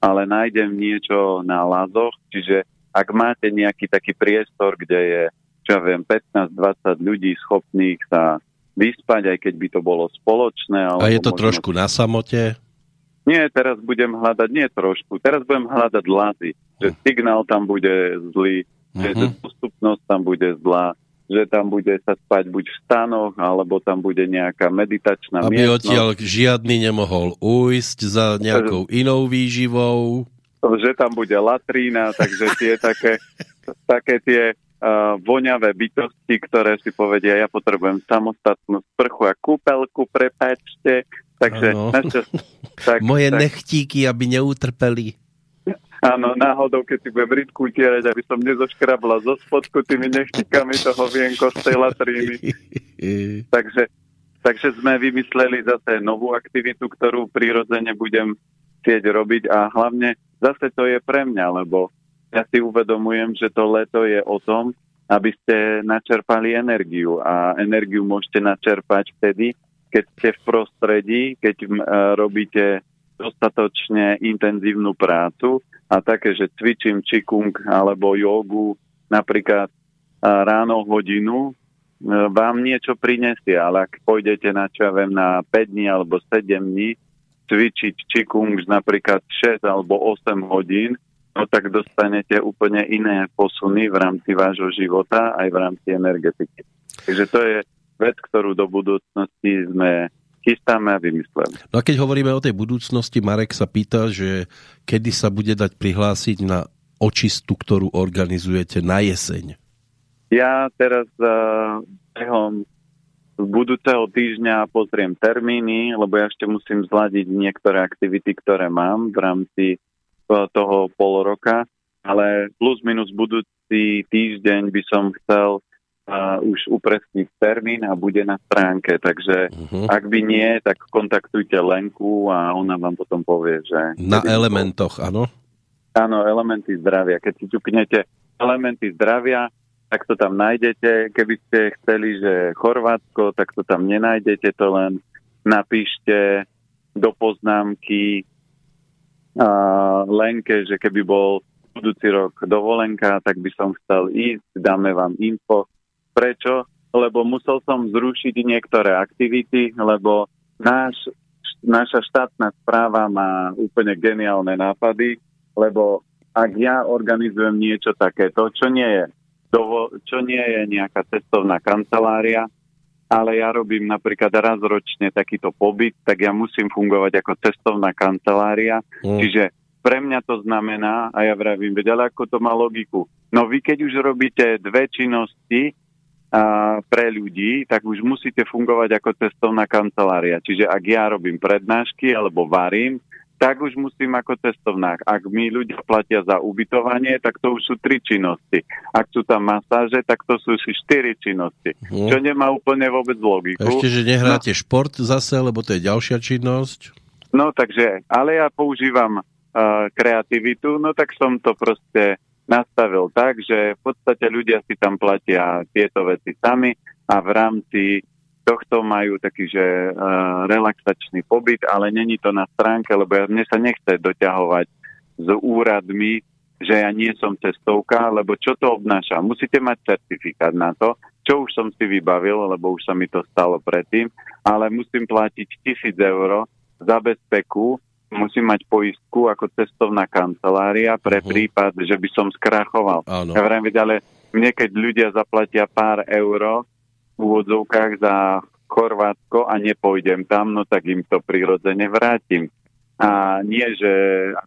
ale nájdem niečo na lazoch, čiže ak máte nejaký taký priestor, kde je, čo ja viem, 15-20 ľudí schopných sa vyspať, aj keď by to bolo spoločné. A je to možno... trošku na samote? Nie, teraz budem hľadať, nie trošku, teraz budem hľadať lazy, že hm. signál tam bude zlý, uh-huh. že mhm. dostupnosť tam bude zlá, že tam bude sa spať buď v stanoch, alebo tam bude nejaká meditačná Aby miestnosť. odtiaľ žiadny nemohol ujsť za nejakou inou výživou že tam bude latrína, takže tie také, <laughs> také tie uh, voňavé bytosti, ktoré si povedia, ja potrebujem samostatnú sprchu a kúpelku, prepačte. Takže načas, tak, Moje tak, nechtíky, aby neutrpeli. Áno, náhodou, keď si budem rytku utierať, aby som nezoškrabla zo spodku tými nechtíkami toho vienko z tej latríny. <laughs> takže, takže sme vymysleli zase novú aktivitu, ktorú prirodzene budem chcieť robiť a hlavne zase to je pre mňa, lebo ja si uvedomujem, že to leto je o tom, aby ste načerpali energiu a energiu môžete načerpať vtedy, keď ste v prostredí, keď uh, robíte dostatočne intenzívnu prácu a také, že cvičím čikung alebo jogu napríklad ráno hodinu, uh, vám niečo prinesie, ale ak pôjdete na čo ja viem, na 5 dní alebo 7 dní, cvičiť čikung napríklad 6 alebo 8 hodín, no tak dostanete úplne iné posuny v rámci vášho života aj v rámci energetiky. Takže to je vec, ktorú do budúcnosti sme chystáme a vymysleli. No a keď hovoríme o tej budúcnosti, Marek sa pýta, že kedy sa bude dať prihlásiť na očistu, ktorú organizujete na jeseň? Ja teraz uh, behom budúceho týždňa pozriem termíny, lebo ja ešte musím zladiť niektoré aktivity, ktoré mám v rámci toho pol roka, ale plus minus budúci týždeň by som chcel uh, už upresniť termín a bude na stránke, takže uh-huh. ak by nie, tak kontaktujte Lenku a ona vám potom povie, že... Na elementoch, áno? Áno, elementy zdravia. Keď si ťuknete elementy zdravia, tak to tam nájdete. Keby ste chceli, že Chorvátsko, tak to tam nenájdete, to len napíšte do poznámky a Lenke, že keby bol budúci rok dovolenka, tak by som chcel ísť, dáme vám info, Prečo? Lebo musel som zrušiť niektoré aktivity, lebo náš, naša štátna správa má úplne geniálne nápady, lebo ak ja organizujem niečo takéto, čo nie je, čo nie je nejaká cestovná kancelária, ale ja robím napríklad raz ročne takýto pobyt, tak ja musím fungovať ako cestovná kancelária. Mm. Čiže pre mňa to znamená, a ja vravím, veď ale ako to má logiku. No vy keď už robíte dve činnosti, pre ľudí, tak už musíte fungovať ako cestovná kancelária. Čiže ak ja robím prednášky alebo varím, tak už musím ako cestovná. Ak mi ľudia platia za ubytovanie, tak to už sú tri činnosti. Ak sú tam masáže, tak to sú si štyri činnosti. Hmm. Čo nemá úplne vôbec logiku. Ešte, že nehráte no. šport zase, lebo to je ďalšia činnosť. No takže, ale ja používam uh, kreativitu, no tak som to proste nastavil tak, že v podstate ľudia si tam platia tieto veci sami a v rámci tohto majú taký, že uh, relaxačný pobyt, ale není to na stránke, lebo ja, mne sa nechce doťahovať s úradmi, že ja nie som cestovka, lebo čo to obnáša? Musíte mať certifikát na to, čo už som si vybavil, lebo už sa mi to stalo predtým, ale musím platiť tisíc eur za bezpeku, musím mať poistku ako cestovná kancelária pre uh-huh. prípad, že by som skrachoval. Áno. Ja vrem, ale mne keď ľudia zaplatia pár euro v úvodzovkách za Chorvátsko a nepôjdem tam, no tak im to prirodzene vrátim. A nie, že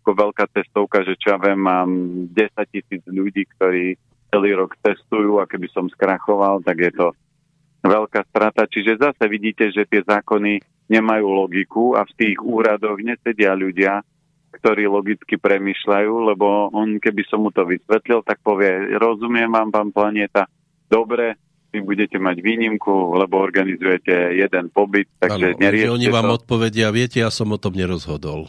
ako veľká cestovka, že čo ja viem, mám 10 tisíc ľudí, ktorí celý rok testujú a keby som skrachoval, tak je to veľká strata. Čiže zase vidíte, že tie zákony nemajú logiku a v tých úradoch nesedia ľudia, ktorí logicky premyšľajú, lebo on, keby som mu to vysvetlil, tak povie, rozumiem vám, pán Planeta, dobre, vy budete mať výnimku, lebo organizujete jeden pobyt, takže neriešte Oni vám to. odpovedia, viete, ja som o tom nerozhodol.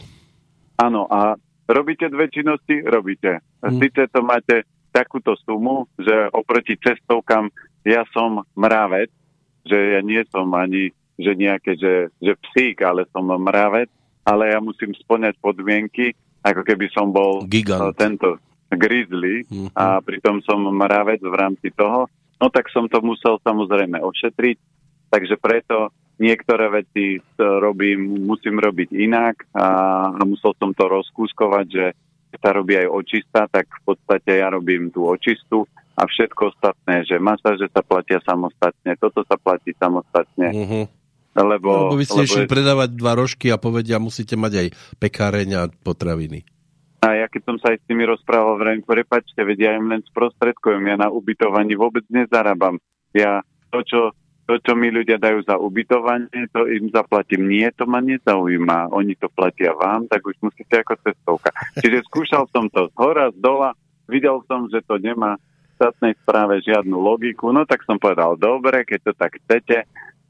Áno, a robíte dve činnosti? Robíte. Hmm. Sice to máte takúto sumu, že oproti cestovkám ja som mravec, že ja nie som ani že nejaké, že, že psík, ale som mravec, ale ja musím splňať podmienky, ako keby som bol Gigant. Uh, tento grizzly uh-huh. a pritom som mravec v rámci toho, no tak som to musel samozrejme ošetriť, takže preto niektoré veci robím, musím robiť inak a, a musel som to rozkúskovať, že sa robí aj očista, tak v podstate ja robím tú očistu a všetko ostatné, že masáže sa platia samostatne, toto sa platí samostatne. Uh-huh. Lebo, lebo vy ste išli je... predávať dva rožky a povedia, musíte mať aj pekáreň a potraviny. A ja keď som sa aj s nimi rozprával, vrajím, prepačte, vedia, ja im len sprostredkujem, ja na ubytovaní vôbec nezarábam. Ja to, čo, to, čo mi ľudia dajú za ubytovanie, to im zaplatím. Nie, to ma nezaujíma. Oni to platia vám, tak už musíte ako cestovka. Čiže skúšal som to z hora, z dola, videl som, že to nemá v štátnej správe žiadnu logiku, no tak som povedal, dobre, keď to tak chcete,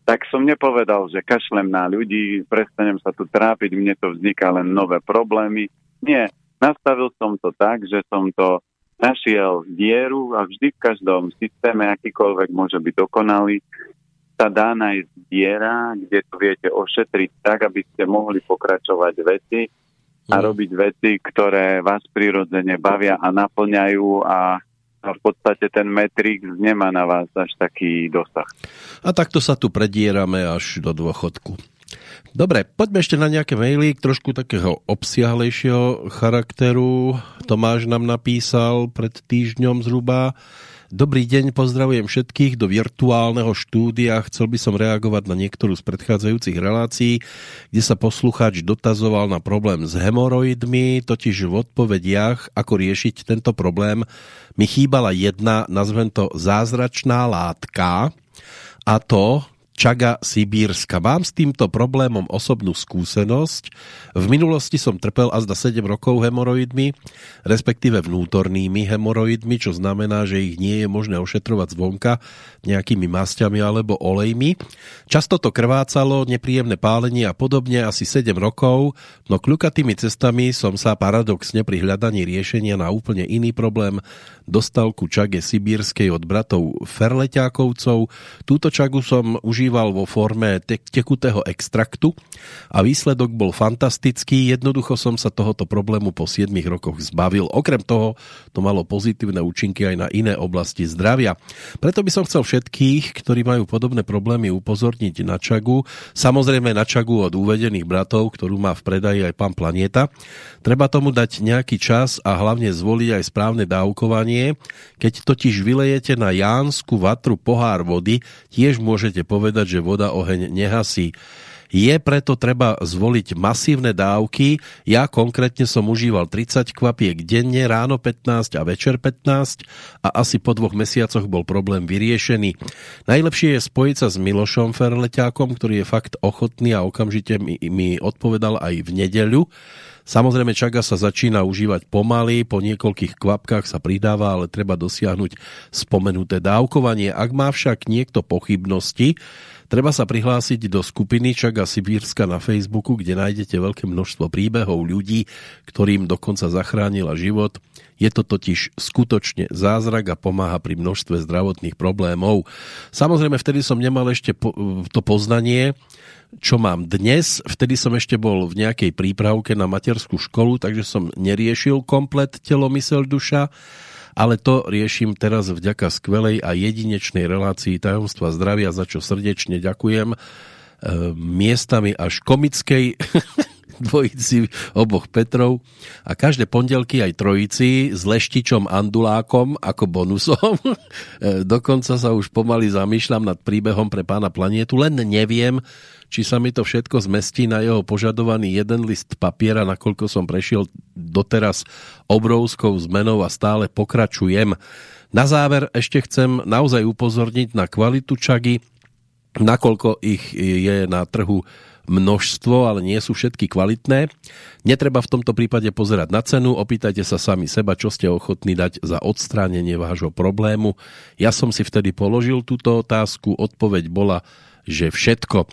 tak som nepovedal, že kašlem na ľudí, prestanem sa tu trápiť, mne to vzniká len nové problémy. Nie, nastavil som to tak, že som to našiel dieru a vždy v každom systéme, akýkoľvek môže byť dokonalý, sa dá nájsť diera, kde to viete ošetriť tak, aby ste mohli pokračovať veci a mhm. robiť veci, ktoré vás prirodzene bavia a naplňajú a a v podstate ten Matrix nemá na vás až taký dosah. A takto sa tu predierame až do dôchodku. Dobre, poďme ešte na nejaké maily trošku takého obsiahlejšieho charakteru. Tomáš nám napísal pred týždňom zhruba. Dobrý deň, pozdravujem všetkých do virtuálneho štúdia. Chcel by som reagovať na niektorú z predchádzajúcich relácií, kde sa poslucháč dotazoval na problém s hemoroidmi, totiž v odpovediach, ako riešiť tento problém, mi chýbala jedna, nazvem to zázračná látka, a to Čaga Sibírska. Mám s týmto problémom osobnú skúsenosť. V minulosti som trpel azda 7 rokov hemoroidmi, respektíve vnútornými hemoroidmi, čo znamená, že ich nie je možné ošetrovať zvonka nejakými masťami alebo olejmi. Často to krvácalo, nepríjemné pálenie a podobne asi 7 rokov, no kľukatými cestami som sa paradoxne pri hľadaní riešenia na úplne iný problém dostal ku čage sibírskej od bratov Ferleťákovcov. Túto čagu som užíval vo forme te- tekutého extraktu a výsledok bol fantastický. Jednoducho som sa tohoto problému po 7 rokoch zbavil. Okrem toho to malo pozitívne účinky aj na iné oblasti zdravia. Preto by som chcel všetkých, ktorí majú podobné problémy, upozorniť na čagu. Samozrejme na čagu od uvedených bratov, ktorú má v predaji aj pán Planeta. Treba tomu dať nejaký čas a hlavne zvoliť aj správne dávkovanie. Keď totiž vylejete na Jánsku vatru pohár vody, tiež môžete povedať, že voda oheň nehasí. Je preto treba zvoliť masívne dávky. Ja konkrétne som užíval 30 kvapiek denne, ráno 15 a večer 15 a asi po dvoch mesiacoch bol problém vyriešený. Najlepšie je spojiť sa s Milošom Ferleťákom, ktorý je fakt ochotný a okamžite mi, mi odpovedal aj v nedeľu. Samozrejme čaga sa začína užívať pomaly, po niekoľkých kvapkách sa pridáva, ale treba dosiahnuť spomenuté dávkovanie. Ak má však niekto pochybnosti, treba sa prihlásiť do skupiny Čaga Sibírska na Facebooku, kde nájdete veľké množstvo príbehov ľudí, ktorým dokonca zachránila život. Je to totiž skutočne zázrak a pomáha pri množstve zdravotných problémov. Samozrejme, vtedy som nemal ešte to poznanie, čo mám dnes. Vtedy som ešte bol v nejakej prípravke na materskú školu, takže som neriešil komplet telo, mysel, duša, ale to riešim teraz vďaka skvelej a jedinečnej relácii tajomstva zdravia, za čo srdečne ďakujem. E, miestami až komickej <laughs> dvojici oboch Petrov a každé pondelky aj trojici s leštičom Andulákom ako bonusom. <laughs> E, dokonca sa už pomaly zamýšľam nad príbehom pre pána planietu, len neviem, či sa mi to všetko zmestí na jeho požadovaný jeden list papiera, nakoľko som prešiel doteraz obrovskou zmenou a stále pokračujem. Na záver ešte chcem naozaj upozorniť na kvalitu čagy, nakoľko ich je na trhu množstvo, ale nie sú všetky kvalitné. Netreba v tomto prípade pozerať na cenu, opýtajte sa sami seba, čo ste ochotní dať za odstránenie vášho problému. Ja som si vtedy položil túto otázku, odpoveď bola že všetko.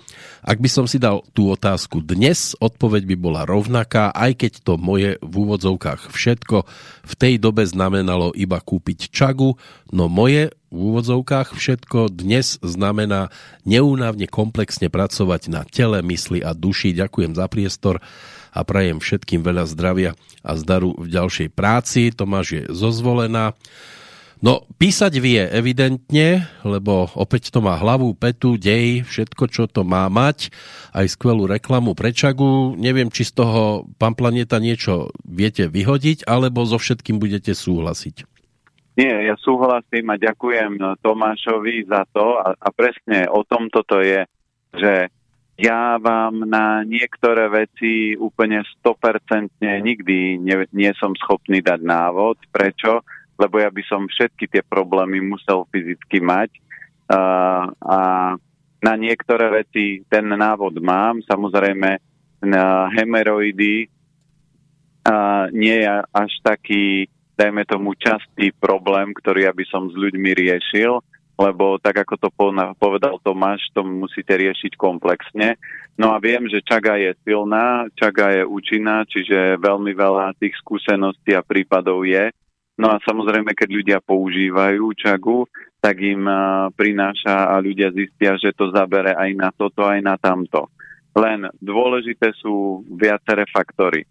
Ak by som si dal tú otázku dnes, odpoveď by bola rovnaká, aj keď to moje v úvodzovkách všetko v tej dobe znamenalo iba kúpiť čagu, no moje v úvodzovkách všetko dnes znamená neúnavne komplexne pracovať na tele, mysli a duši. Ďakujem za priestor a prajem všetkým veľa zdravia a zdaru v ďalšej práci. Tomáš je zozvolená. No, písať vie evidentne, lebo opäť to má hlavu, petu, dej, všetko, čo to má mať, aj skvelú reklamu pre Čagu. Neviem, či z toho, pán Planeta, niečo viete vyhodiť, alebo so všetkým budete súhlasiť. Nie, ja súhlasím a ďakujem Tomášovi za to a, a presne o tom toto je, že ja vám na niektoré veci úplne 100% nikdy nie, nie som schopný dať návod. Prečo? Lebo ja by som všetky tie problémy musel fyzicky mať. Uh, a na niektoré veci ten návod mám. Samozrejme, na hemeroidy uh, nie je až taký, dajme tomu, častý problém, ktorý ja by som s ľuďmi riešil, lebo tak ako to povedal Tomáš, to musíte riešiť komplexne. No a viem, že čaga je silná, čaga je účinná, čiže veľmi veľa tých skúseností a prípadov je. No a samozrejme, keď ľudia používajú čagu, tak im prináša a ľudia zistia, že to zabere aj na toto, aj na tamto. Len dôležité sú viaceré faktory.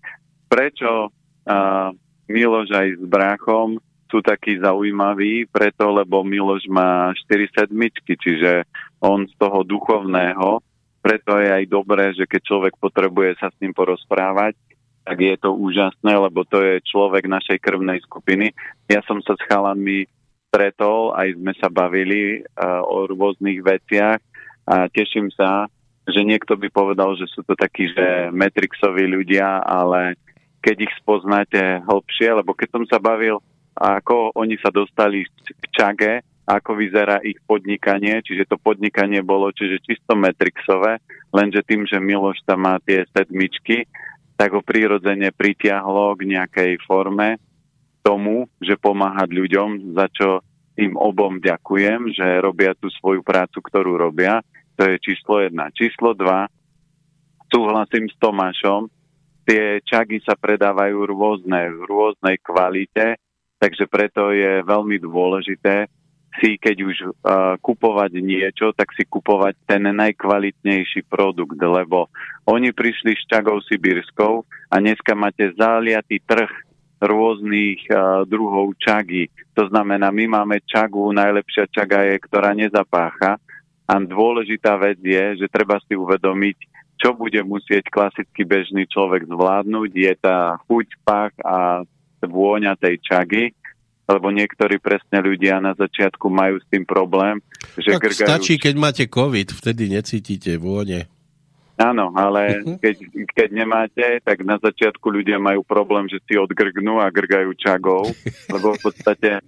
Prečo uh, Miloš aj s bráchom sú takí zaujímaví? Preto, lebo Miloš má 4 sedmičky, čiže on z toho duchovného preto je aj dobré, že keď človek potrebuje sa s ním porozprávať, tak je to úžasné, lebo to je človek našej krvnej skupiny. Ja som sa s chalanmi stretol, aj sme sa bavili uh, o rôznych veciach a teším sa, že niekto by povedal, že sú to takí, že Matrixoví ľudia, ale keď ich spoznáte hlbšie, lebo keď som sa bavil, ako oni sa dostali k Čage, ako vyzerá ich podnikanie, čiže to podnikanie bolo čiže čisto Matrixové, lenže tým, že Miloš tam má tie sedmičky, tak ho prirodzene pritiahlo k nejakej forme tomu, že pomáhať ľuďom, za čo im obom ďakujem, že robia tú svoju prácu, ktorú robia. To je číslo jedna. Číslo dva, súhlasím s Tomášom, tie čagy sa predávajú rôzne, v rôznej kvalite, takže preto je veľmi dôležité si, keď už uh, kupovať niečo, tak si kupovať ten najkvalitnejší produkt, lebo oni prišli s čagou sibírskou a dneska máte zaliatý trh rôznych uh, druhov čagy. To znamená, my máme čagu, najlepšia čaga je, ktorá nezapácha. A dôležitá vec je, že treba si uvedomiť, čo bude musieť klasický bežný človek zvládnuť, je tá chuť, pach a vôňa tej čagy lebo niektorí presne ľudia na začiatku majú s tým problém. Že tak grgajú... stačí, keď máte COVID, vtedy necítite vône. Áno, ale mhm. keď, keď nemáte, tak na začiatku ľudia majú problém, že si odgrgnú a grgajú čagou, lebo v podstate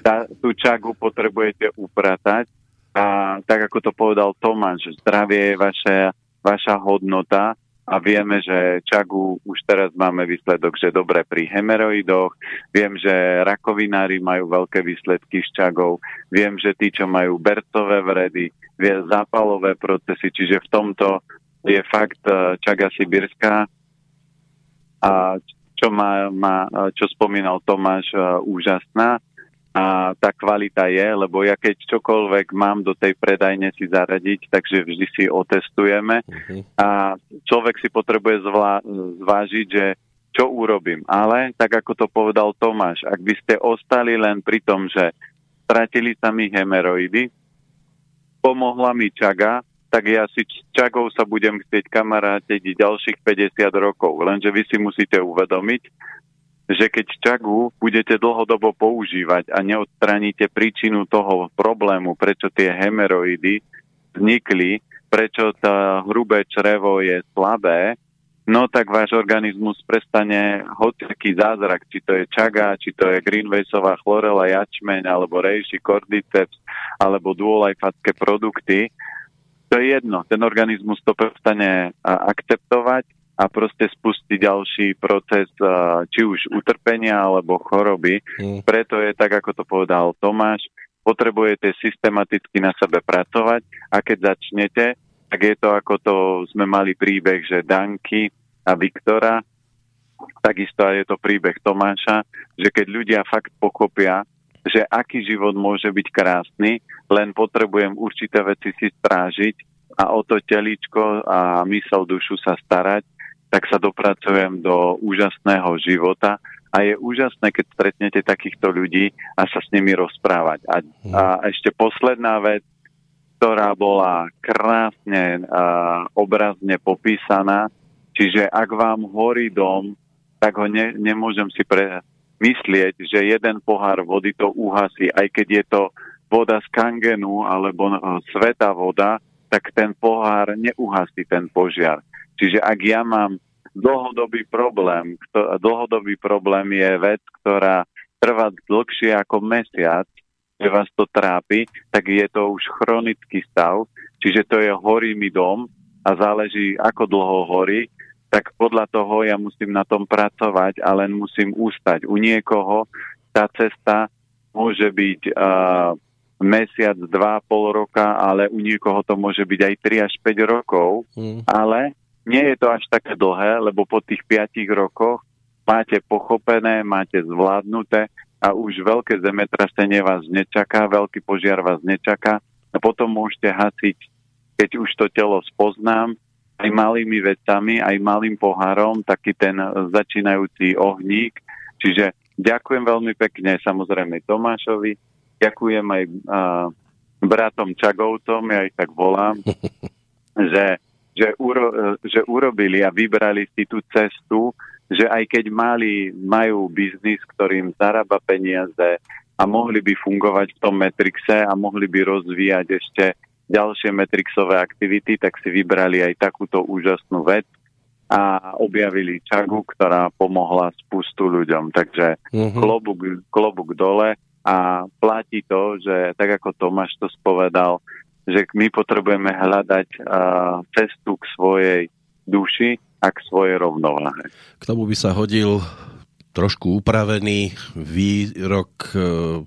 tá, tú čagu potrebujete upratať a tak ako to povedal Tomáš, zdravie je vaša, vaša hodnota a vieme, že čagu už teraz máme výsledok, že dobre pri hemeroidoch, viem, že rakovinári majú veľké výsledky s čagou, viem, že tí, čo majú bercové vredy, vie zápalové procesy, čiže v tomto je fakt e, čaga sibirská. A čo, má, má, čo spomínal Tomáš, e, úžasná a tá kvalita je, lebo ja keď čokoľvek mám do tej predajne si zaradiť, takže vždy si otestujeme uh-huh. a človek si potrebuje zvlá- zvážiť, že čo urobím. Ale, tak ako to povedal Tomáš, ak by ste ostali len pri tom, že stratili sa mi hemeroidy, pomohla mi čaga, tak ja si čagou sa budem chcieť kamarátiť ďalších 50 rokov. Lenže vy si musíte uvedomiť, že keď čagu budete dlhodobo používať a neodstraníte príčinu toho problému, prečo tie hemeroidy vznikli, prečo to hrubé črevo je slabé, no tak váš organizmus prestane hociaký zázrak, či to je čaga, či to je greenwaysová chlorela jačmeň, alebo rejši, kordyceps, alebo duolajfatské produkty. To je jedno, ten organizmus to prestane akceptovať a proste spustiť ďalší proces či už utrpenia alebo choroby. Mm. Preto je tak, ako to povedal Tomáš, potrebujete systematicky na sebe pracovať a keď začnete, tak je to ako to sme mali príbeh, že Danky a Viktora, takisto aj je to príbeh Tomáša, že keď ľudia fakt pochopia, že aký život môže byť krásny, len potrebujem určité veci si strážiť a o to teličko a mysel dušu sa starať, tak sa dopracujem do úžasného života a je úžasné, keď stretnete takýchto ľudí a sa s nimi rozprávať. A, mhm. a ešte posledná vec, ktorá bola krásne a obrazne popísaná, čiže ak vám horí dom, tak ho ne, nemôžem si pre, myslieť, že jeden pohár vody to uhasí, aj keď je to voda z kangenu alebo no, sveta voda, tak ten pohár neuhasí ten požiar. Čiže ak ja mám dlhodobý problém, kto, dlhodobý problém je vec, ktorá trvá dlhšie ako mesiac, že vás to trápi, tak je to už chronický stav, čiže to je horí mi dom a záleží, ako dlho horí, tak podľa toho ja musím na tom pracovať a len musím ústať. U niekoho tá cesta môže byť uh, mesiac, dva, pol roka, ale u niekoho to môže byť aj 3 až 5 rokov, mm. ale nie je to až také dlhé, lebo po tých 5 rokoch máte pochopené, máte zvládnuté a už veľké zemetrasenie vás nečaká, veľký požiar vás nečaká a potom môžete hasiť, keď už to telo spoznám, aj malými vecami, aj malým pohárom, taký ten začínajúci ohník. Čiže ďakujem veľmi pekne samozrejme Tomášovi, Ďakujem aj uh, bratom Čagovcom, ja ich tak volám. <laughs> že, že, uro, že urobili a vybrali si tú cestu, že aj keď mali, majú biznis, ktorým zarába peniaze a mohli by fungovať v tom Metrixe a mohli by rozvíjať ešte ďalšie Metrixové aktivity, tak si vybrali aj takúto úžasnú vec a objavili čagu, ktorá pomohla spustu ľuďom. Takže uh-huh. klobúk, klobúk dole a platí to, že tak ako Tomáš to spovedal, že my potrebujeme hľadať cestu k svojej duši a k svojej rovnováhe. K tomu by sa hodil trošku upravený výrok uh,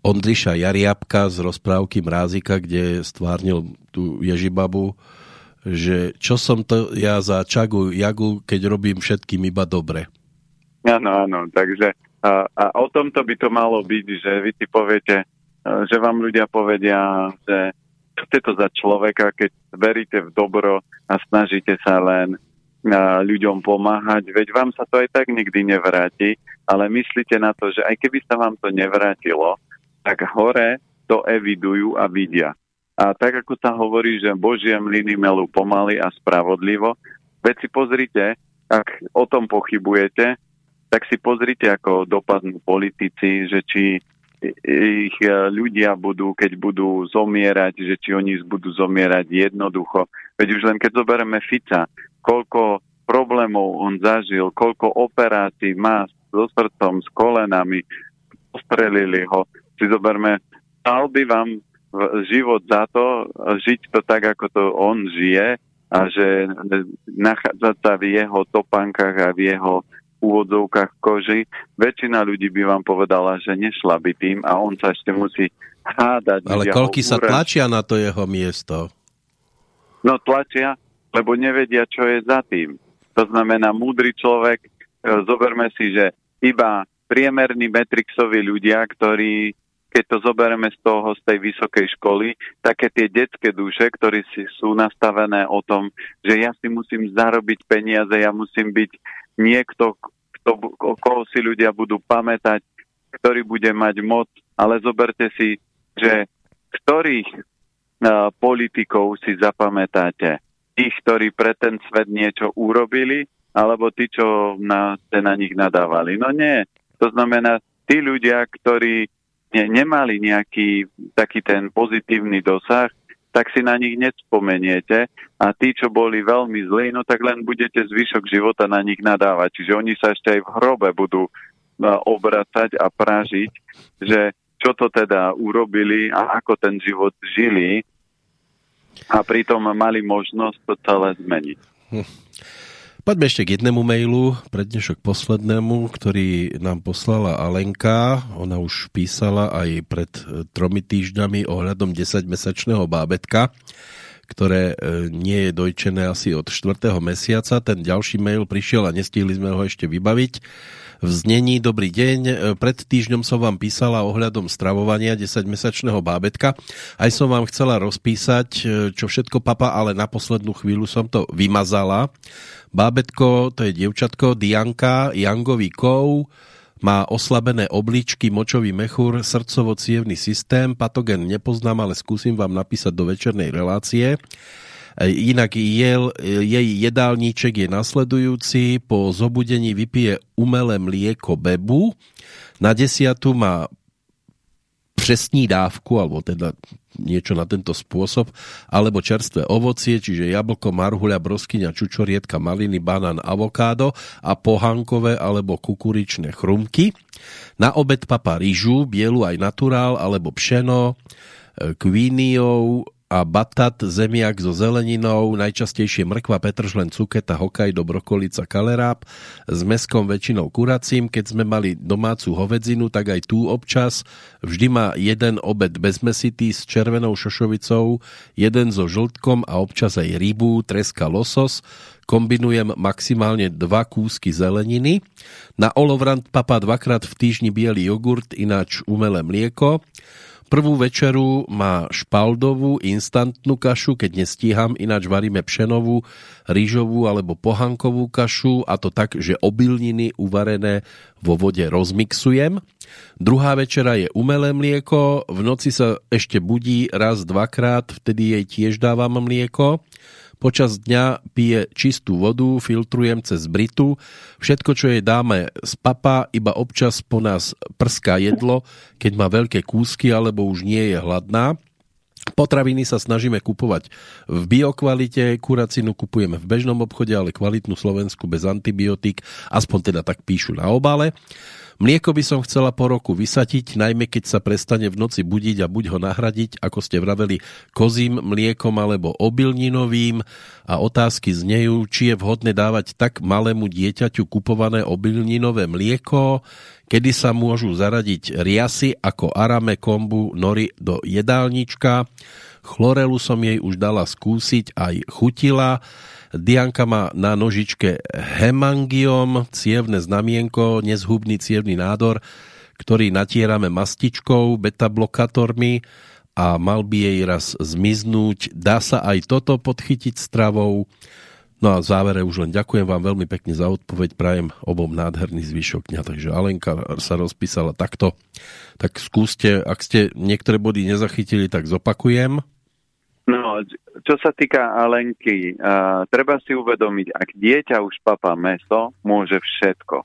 Ondliša Jariabka z rozprávky Mrázika, kde stvárnil tú Ježibabu, že čo som to ja za čagu jagu, keď robím všetkým iba dobre. Áno, áno, takže a, a o tomto by to malo byť, že vy si poviete, že vám ľudia povedia, že čo ste to za človeka, keď veríte v dobro a snažíte sa len ľuďom pomáhať, veď vám sa to aj tak nikdy nevráti, ale myslíte na to, že aj keby sa vám to nevrátilo, tak hore to evidujú a vidia. A tak ako sa hovorí, že Božie mlyny melú pomaly a spravodlivo, veď si pozrite, ak o tom pochybujete, tak si pozrite, ako dopadnú politici, že či ich ľudia budú, keď budú zomierať, že či oni budú zomierať jednoducho. Veď už len keď zoberieme Fica, koľko problémov on zažil, koľko operácií má so srdcom, s kolenami, postrelili ho. Si zoberme, dal by vám život za to, žiť to tak, ako to on žije a že nachádzať sa v jeho topankách a v jeho úvodzovkách koži. Väčšina ľudí by vám povedala, že nešla by tým a on sa ešte musí hádať. Ale koľky sa tlačia na to jeho miesto? No tlačia, lebo nevedia, čo je za tým. To znamená, múdry človek, e, zoberme si, že iba priemerní metrixoví ľudia, ktorí keď to zoberieme z toho, z tej vysokej školy, také tie detské duše, ktoré si sú nastavené o tom, že ja si musím zarobiť peniaze, ja musím byť niekto, kto, koho si ľudia budú pamätať, ktorý bude mať moc, ale zoberte si, že ktorých uh, politikov si zapamätáte? Tých, ktorí pre ten svet niečo urobili, alebo tí, čo na, na nich nadávali? No nie. To znamená, tí ľudia, ktorí ne, nemali nejaký taký ten pozitívny dosah, tak si na nich nespomeniete a tí, čo boli veľmi zlí, no tak len budete zvyšok života na nich nadávať. Čiže oni sa ešte aj v hrobe budú obracať a pražiť, že čo to teda urobili a ako ten život žili a pritom mali možnosť to celé zmeniť. Hm. Poďme ešte k jednému mailu, prednešok poslednému, ktorý nám poslala Alenka. Ona už písala aj pred e, tromi týždňami ohľadom 10-mesačného bábetka, ktoré e, nie je dojčené asi od 4. mesiaca. Ten ďalší mail prišiel a nestihli sme ho ešte vybaviť v znení Dobrý deň. E, pred týždňom som vám písala ohľadom stravovania 10-mesačného bábetka. Aj som vám chcela rozpísať, čo všetko papa, ale na poslednú chvíľu som to vymazala. Bábetko, to je dievčatko, Dianka, Jangový kov, má oslabené obličky, močový mechúr, srdcovo-cievný systém, patogen nepoznám, ale skúsim vám napísať do večernej relácie. Inak jel, jej jedálníček je nasledujúci. Po zobudení vypije umelé mlieko bebu. Na desiatu má přesní dávku, alebo teda niečo na tento spôsob, alebo čerstvé ovocie, čiže jablko, marhuľa, broskyňa, čučorietka, maliny, banán, avokádo a pohankové alebo kukuričné chrumky. Na obed papa rýžu, bielu aj naturál, alebo pšeno, e, kvíniou, a batat, zemiak so zeleninou, najčastejšie mrkva, petržlen, cuketa, hokajdo, brokolica, kaleráp, s meskom väčšinou kuracím. Keď sme mali domácu hovedzinu, tak aj tu občas. Vždy má jeden obed bezmesitý s červenou šošovicou, jeden so žltkom a občas aj rybu, treska losos. Kombinujem maximálne dva kúsky zeleniny. Na olovrant papa dvakrát v týždni biely jogurt, ináč umelé mlieko Prvú večeru má špaldovú instantnú kašu, keď nestíham, ináč varíme pšenovú, rýžovú alebo pohankovú kašu a to tak, že obilniny uvarené vo vode rozmixujem. Druhá večera je umelé mlieko, v noci sa ešte budí raz, dvakrát, vtedy jej tiež dávam mlieko. Počas dňa pije čistú vodu, filtrujem cez britu. Všetko, čo jej dáme z papa, iba občas po nás prská jedlo, keď má veľké kúsky alebo už nie je hladná. Potraviny sa snažíme kupovať v biokvalite, kuracinu kupujeme v bežnom obchode, ale kvalitnú Slovensku bez antibiotík, aspoň teda tak píšu na obale. Mlieko by som chcela po roku vysatiť, najmä keď sa prestane v noci budiť a buď ho nahradiť, ako ste vraveli, kozím mliekom alebo obilninovým a otázky znejú, či je vhodné dávať tak malému dieťaťu kupované obilninové mlieko, kedy sa môžu zaradiť riasy ako arame, kombu, nory do jedálnička. Chlorelu som jej už dala skúsiť, aj chutila. Dianka má na nožičke hemangiom, cievne znamienko, nezhubný cievný nádor, ktorý natierame mastičkou, beta-blokátormi a mal by jej raz zmiznúť. Dá sa aj toto podchytiť stravou. No a v závere už len ďakujem vám veľmi pekne za odpoveď, prajem obom nádherný zvyšok dňa. Takže Alenka sa rozpísala takto. Tak skúste, ak ste niektoré body nezachytili, tak zopakujem. No, čo sa týka Alenky, uh, treba si uvedomiť, ak dieťa už papá meso, môže všetko.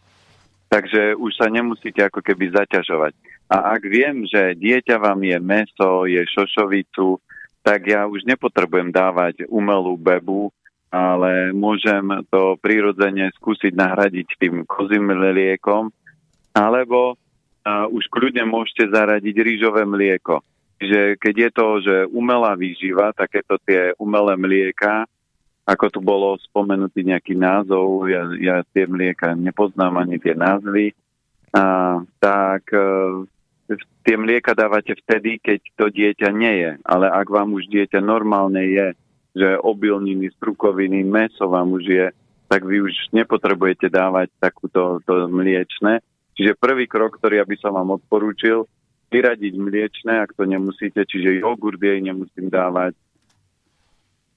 Takže už sa nemusíte ako keby zaťažovať. A ak viem, že dieťa vám je meso, je šošovicu, tak ja už nepotrebujem dávať umelú bebu, ale môžem to prirodzene skúsiť nahradiť tým kozím mliekom, alebo uh, už kľudne môžete zaradiť rýžové mlieko že keď je to, že umelá výživa, takéto tie umelé mlieka, ako tu bolo spomenutý nejaký názov, ja, ja tie mlieka nepoznám ani tie názvy, a, tak e, tie mlieka dávate vtedy, keď to dieťa nie je. Ale ak vám už dieťa normálne je, že obilniny, strukoviny, meso vám už je, tak vy už nepotrebujete dávať takúto to mliečne. Čiže prvý krok, ktorý ja by som vám odporúčil, vyradiť mliečne, ak to nemusíte, čiže jogurt jej nemusím dávať.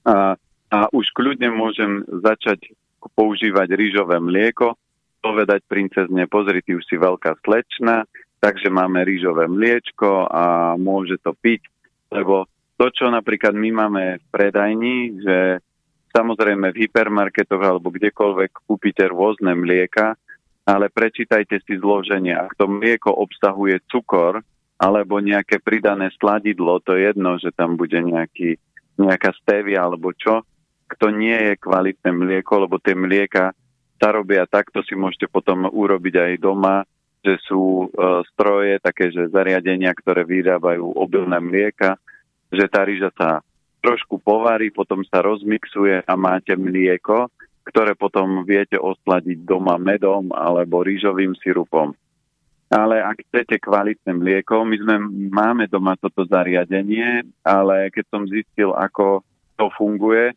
A, a už kľudne môžem začať používať rýžové mlieko, povedať princezne, pozri, ty už si veľká slečna, takže máme rýžové mliečko a môže to piť, lebo to, čo napríklad my máme v predajni, že samozrejme v hypermarketoch alebo kdekoľvek kúpite rôzne mlieka, ale prečítajte si zloženie. Ak to mlieko obsahuje cukor, alebo nejaké pridané sladidlo, to je jedno, že tam bude nejaký, nejaká stevia alebo čo, to nie je kvalitné mlieko, lebo tie mlieka sa robia takto, si môžete potom urobiť aj doma, že sú e, stroje, také, že zariadenia, ktoré vyrábajú obilné mlieka, že tá rýža sa trošku povarí, potom sa rozmixuje a máte mlieko, ktoré potom viete osladiť doma medom alebo rýžovým sirupom ale ak chcete kvalitné mlieko, my sme, máme doma toto zariadenie, ale keď som zistil, ako to funguje,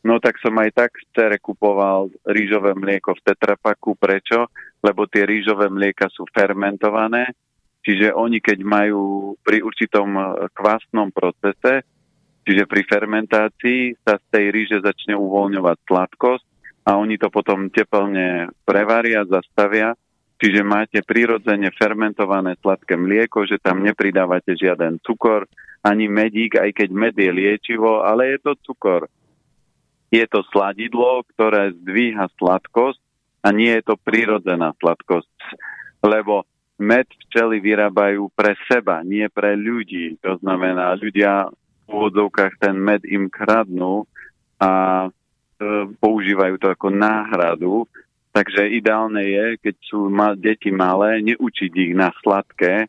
no tak som aj tak cere kupoval rýžové mlieko v tetrapaku. Prečo? Lebo tie rýžové mlieka sú fermentované, čiže oni keď majú pri určitom kvásnom procese, čiže pri fermentácii sa z tej ríže začne uvoľňovať sladkosť a oni to potom teplne prevaria, zastavia Čiže máte prirodzene fermentované sladké mlieko, že tam nepridávate žiaden cukor, ani medík, aj keď med je liečivo, ale je to cukor. Je to sladidlo, ktoré zdvíha sladkosť a nie je to prírodzená sladkosť. Lebo med včely vyrábajú pre seba, nie pre ľudí. To znamená, ľudia v úvodzovkách ten med im kradnú a e, používajú to ako náhradu Takže ideálne je, keď sú ma, deti malé, neučiť ich na sladké.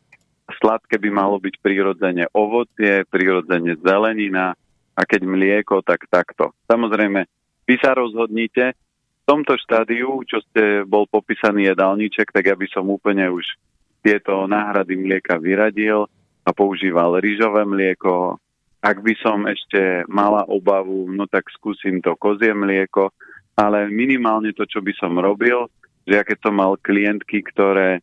Sladké by malo byť prirodzene ovocie, prirodzene zelenina a keď mlieko, tak takto. Samozrejme, vy sa rozhodnite, v tomto štádiu, čo ste bol popísaný jedálniček, tak ja by som úplne už tieto náhrady mlieka vyradil a používal rýžové mlieko. Ak by som ešte mala obavu, no tak skúsim to kozie mlieko, ale minimálne to, čo by som robil, že ja keď som mal klientky, ktoré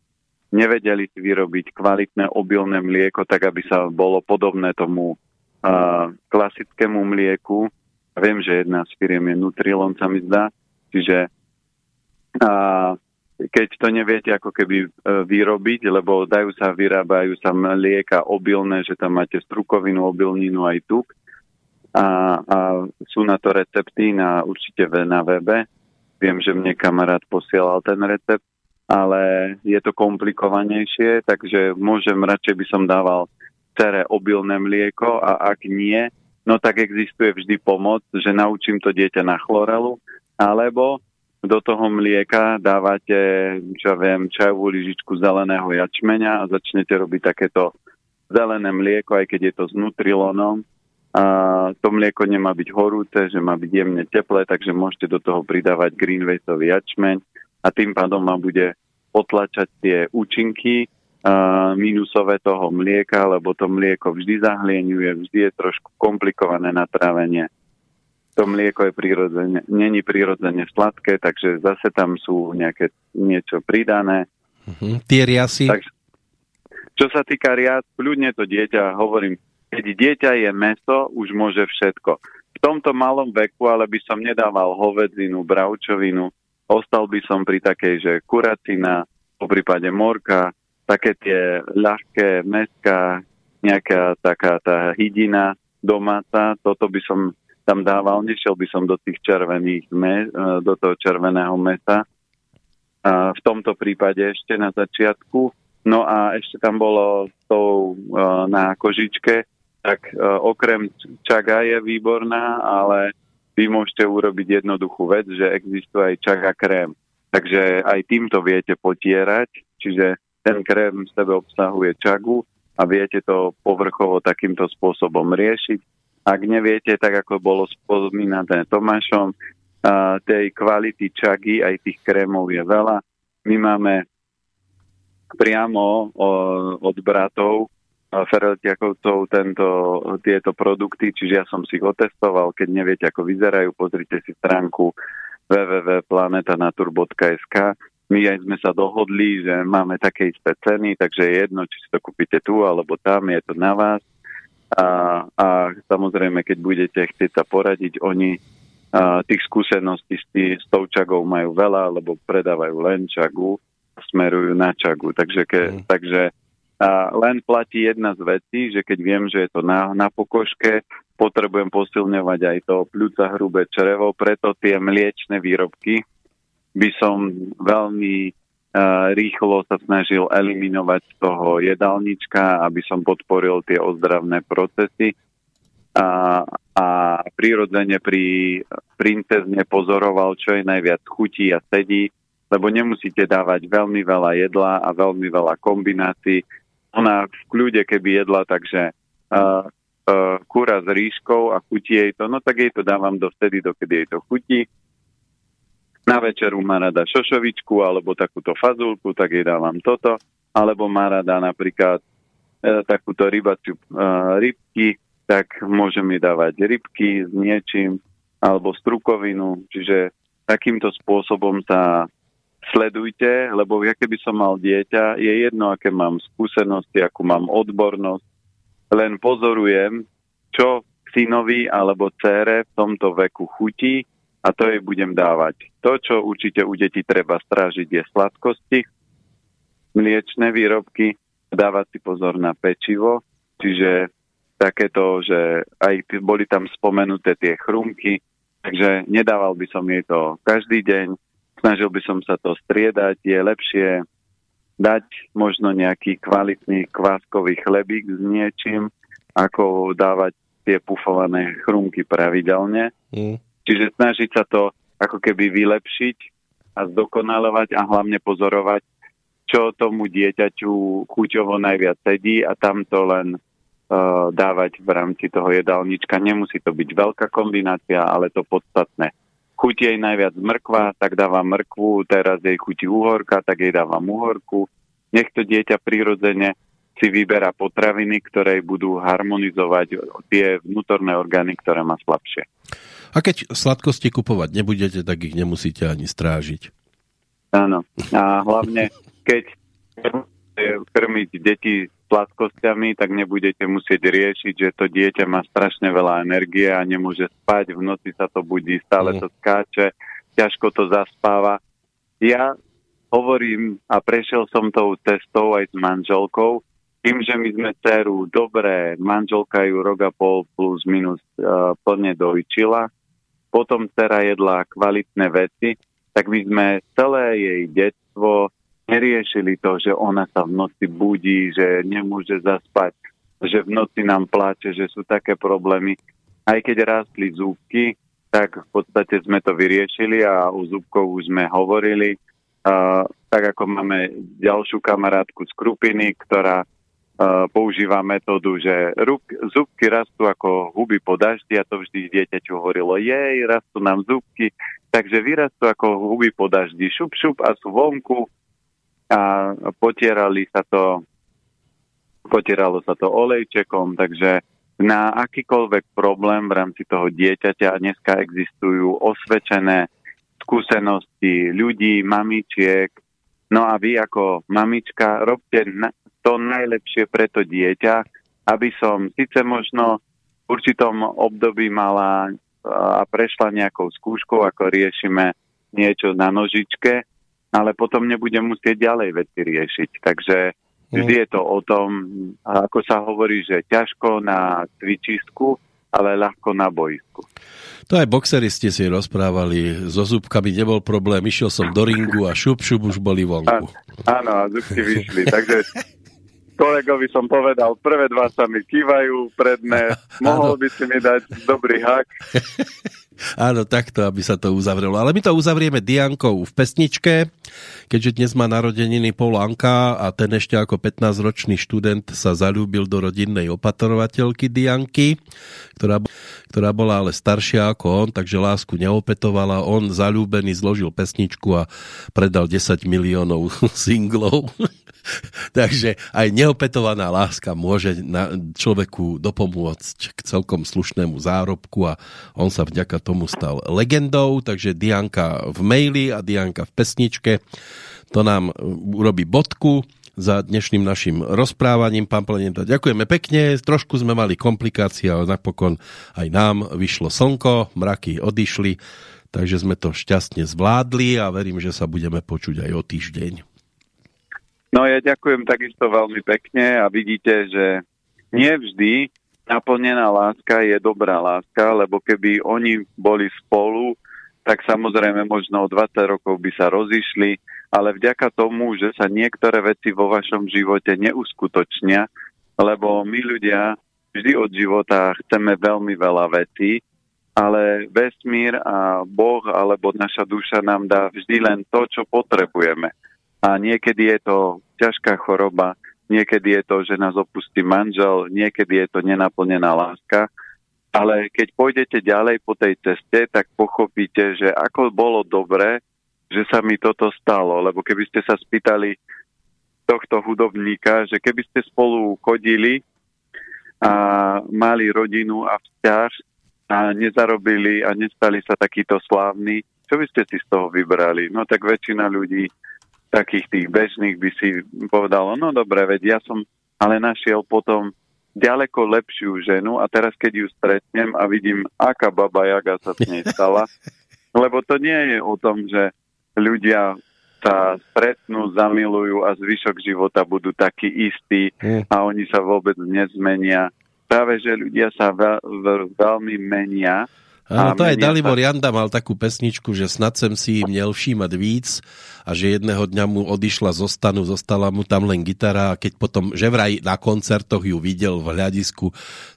nevedeli si vyrobiť kvalitné obilné mlieko, tak aby sa bolo podobné tomu uh, klasickému mlieku. Viem, že jedna z firiem je Nutrilon, sa mi zdá. Čiže uh, keď to neviete ako keby vyrobiť, lebo dajú sa, vyrábajú sa mlieka obilné, že tam máte strukovinu, obilninu aj tuk, a, a sú na to recepty na, určite na webe. Viem, že mne kamarát posielal ten recept, ale je to komplikovanejšie, takže môžem, radšej by som dával cere obilné mlieko a ak nie, no tak existuje vždy pomoc, že naučím to dieťa na chlorelu, alebo do toho mlieka dávate, čo viem, čajovú lyžičku zeleného jačmeňa a začnete robiť takéto zelené mlieko, aj keď je to s nutrilonom to mlieko nemá byť horúce, že má byť jemne teplé, takže môžete do toho pridávať greenwaysový jačmeň a tým pádom vám bude potlačať tie účinky uh, minusové toho mlieka, lebo to mlieko vždy zahlieňuje, vždy je trošku komplikované na trávenie. To mlieko je prirodzene, není prirodzene sladké, takže zase tam sú nejaké niečo pridané. Uh-huh. Tie riasy? Takže, čo sa týka rias, ľudne to dieťa, hovorím, keď dieťa je meso, už môže všetko. V tomto malom veku ale by som nedával hovedzinu, bravčovinu, ostal by som pri takej, že kuracina, po prípade morka, také tie ľahké meska, nejaká taká tá hydina domáca, toto by som tam dával, nešiel by som do tých červených, me, do toho červeného mesa. A v tomto prípade ešte na začiatku. No a ešte tam bolo s tou na kožičke tak uh, okrem čaga je výborná, ale vy môžete urobiť jednoduchú vec, že existuje aj čaga krém. Takže aj týmto viete potierať, čiže ten krém v sebe obsahuje čagu a viete to povrchovo takýmto spôsobom riešiť. Ak neviete, tak ako bolo spomínané Tomášom, uh, tej kvality čagy aj tých krémov je veľa. My máme priamo od bratov Fereltiakovcov tento, tieto produkty, čiže ja som si ich otestoval. Keď neviete, ako vyzerajú, pozrite si stránku www.planetanatur.sk. My aj sme sa dohodli, že máme také isté ceny, takže je jedno, či si to kúpite tu alebo tam, je to na vás. A, a samozrejme, keď budete chcieť sa poradiť, oni a, tých skúseností s, tý, s tou čagou majú veľa, lebo predávajú len čagu, smerujú na čagu. Takže, ke, mm. takže a len platí jedna z vecí, že keď viem, že je to na, na pokožke, potrebujem posilňovať aj to pľúca hrubé črevo, preto tie mliečne výrobky by som veľmi uh, rýchlo sa snažil eliminovať z toho jedálnička, aby som podporil tie ozdravné procesy. A, a prirodzene pri princezne pozoroval, čo je najviac chutí a sedí, lebo nemusíte dávať veľmi veľa jedla a veľmi veľa kombinácií ona v kľude, keby jedla, takže uh, uh, kúra s ríškou a chutí jej to, no tak jej to dávam do vtedy, dokedy jej to chutí. Na večeru má rada šošovičku alebo takúto fazulku, tak jej dávam toto. Alebo má rada napríklad uh, takúto rybaciu uh, rybky, tak môžem jej dávať rybky s niečím alebo strukovinu. Čiže takýmto spôsobom sa sledujte, lebo ja keby som mal dieťa, je jedno, aké mám skúsenosti, akú mám odbornosť, len pozorujem, čo synovi alebo cére v tomto veku chutí a to jej budem dávať. To, čo určite u detí treba strážiť, je sladkosti, mliečne výrobky, dávať si pozor na pečivo, čiže takéto, že aj boli tam spomenuté tie chrumky, takže nedával by som jej to každý deň, snažil by som sa to striedať. Je lepšie dať možno nejaký kvalitný kváskový chlebík s niečím, ako dávať tie pufované chrumky pravidelne. Mm. Čiže snažiť sa to ako keby vylepšiť a zdokonalovať a hlavne pozorovať, čo tomu dieťaťu chuťovo najviac sedí a tam to len uh, dávať v rámci toho jedálnička. Nemusí to byť veľká kombinácia, ale to podstatné chutí jej najviac mrkva, tak dávam mrkvu, teraz jej chutí uhorka, tak jej dávam uhorku. Nech to dieťa prirodzene si vyberá potraviny, ktoré budú harmonizovať tie vnútorné orgány, ktoré má slabšie. A keď sladkosti kupovať nebudete, tak ich nemusíte ani strážiť. Áno. A hlavne, keď krmiť deti sladkosťami, tak nebudete musieť riešiť, že to dieťa má strašne veľa energie a nemôže spať, v noci sa to budí, stále to skáče, ťažko to zaspáva. Ja hovorím a prešiel som tou cestou aj s manželkou, tým, že my sme dceru dobre, manželka ju rok a pol plus minus uh, plne dojčila, potom dcera jedla kvalitné veci, tak my sme celé jej detstvo neriešili to, že ona sa v noci budí, že nemôže zaspať, že v noci nám pláče, že sú také problémy. Aj keď rástli zúbky, tak v podstate sme to vyriešili a u zúbkov už sme hovorili. Uh, tak ako máme ďalšiu kamarátku z Krupiny, ktorá používa metódu, že rúb, zubky rastú ako huby po daždi a to vždy dieťaťu hovorilo, jej, rastú nám zubky, takže vyrastú ako huby po daždi, šup, šup a sú vonku a potierali sa to, potieralo sa to olejčekom, takže na akýkoľvek problém v rámci toho dieťaťa dneska existujú osvedčené skúsenosti ľudí, mamičiek, No a vy ako mamička robte to najlepšie pre to dieťa, aby som síce možno v určitom období mala a prešla nejakou skúškou, ako riešime niečo na nožičke, ale potom nebudem musieť ďalej veci riešiť. Takže vždy mm. je to o tom, ako sa hovorí, že ťažko na cvičisku, ale ľahko na boisku. To aj boxeri ste si rozprávali, so zubkami nebol problém, išiel som do ringu a šup, šup už boli vonku. Áno, a zubky vyšli, takže kolegovi som povedal, prvé dva sa mi kývajú, predné, <laughs> mohol by si mi dať dobrý hak. <laughs> Áno, takto, aby sa to uzavrelo. Ale my to uzavrieme Diankou v pesničke, keďže dnes má narodeniny Paul Anka a ten ešte ako 15-ročný študent sa zalúbil do rodinnej opatorovateľky Dianky, ktorá, ktorá bola ale staršia ako on, takže lásku neopetovala. On zalúbený zložil pesničku a predal 10 miliónov <laughs> singlov. <laughs> Takže aj neopetovaná láska môže na človeku dopomôcť k celkom slušnému zárobku a on sa vďaka tomu stal legendou, takže Dianka v maili a Dianka v pesničke to nám urobí bodku za dnešným našim rozprávaním. Pán Planeta, ďakujeme pekne. Trošku sme mali komplikácie, ale napokon aj nám vyšlo slnko, mraky odišli, takže sme to šťastne zvládli a verím, že sa budeme počuť aj o týždeň. No ja ďakujem takisto veľmi pekne a vidíte, že nie vždy naplnená láska je dobrá láska, lebo keby oni boli spolu, tak samozrejme možno o 20 rokov by sa rozišli, ale vďaka tomu, že sa niektoré veci vo vašom živote neuskutočnia, lebo my ľudia vždy od života chceme veľmi veľa vecí, ale vesmír a Boh alebo naša duša nám dá vždy len to, čo potrebujeme. A niekedy je to ťažká choroba, niekedy je to, že nás opustí manžel, niekedy je to nenaplnená láska. Ale keď pôjdete ďalej po tej ceste, tak pochopíte, že ako bolo dobré, že sa mi toto stalo. Lebo keby ste sa spýtali tohto hudobníka, že keby ste spolu chodili a mali rodinu a vzťah a nezarobili a nestali sa takýto slávni, čo by ste si z toho vybrali? No tak väčšina ľudí takých tých bežných by si povedalo, no dobre, veď ja som ale našiel potom ďaleko lepšiu ženu a teraz keď ju stretnem a vidím, aká baba jaga sa s nej stala, <laughs> lebo to nie je o tom, že ľudia sa stretnú, zamilujú a zvyšok života budú takí istí hm. a oni sa vôbec nezmenia. Práve, že ľudia sa veľ, veľ, veľmi menia Áno, to aj Dalibor Janda mal takú pesničku, že snad sem si měl všímať víc a že jedného dňa mu odišla zo stanu, zostala mu tam len gitara a keď potom, že vraj na koncertoch ju videl v hľadisku,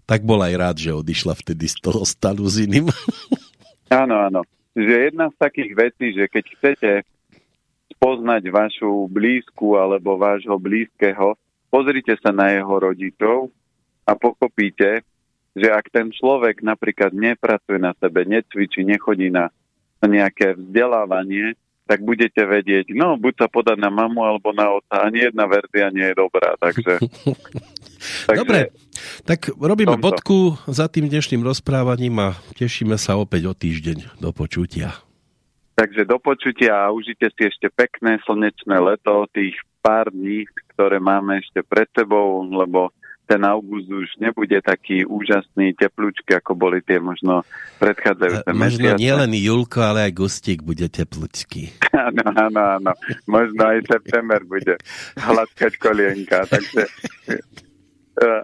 tak bol aj rád, že odišla vtedy z toho stanu s iným. <laughs> Áno, áno. Že jedna z takých vecí, že keď chcete poznať vašu blízku alebo vášho blízkeho, pozrite sa na jeho rodičov a pochopíte, že ak ten človek napríklad nepracuje na sebe, necvičí, nechodí na nejaké vzdelávanie, tak budete vedieť, no buď sa podať na mamu alebo na oca, ani jedna verzia nie je dobrá, takže... <laughs> takže Dobre, tak robíme tomto. bodku za tým dnešným rozprávaním a tešíme sa opäť o týždeň do počutia. Takže do počutia a užite si ešte pekné slnečné leto, tých pár dní, ktoré máme ešte pred sebou, lebo ten august už nebude taký úžasný, teplúčky, ako boli tie možno predchádzajúce Možno nielen Julko, ale aj Gustík bude teplúčky. <laughs> áno, áno, áno. Možno aj september bude hladkať kolienka, takže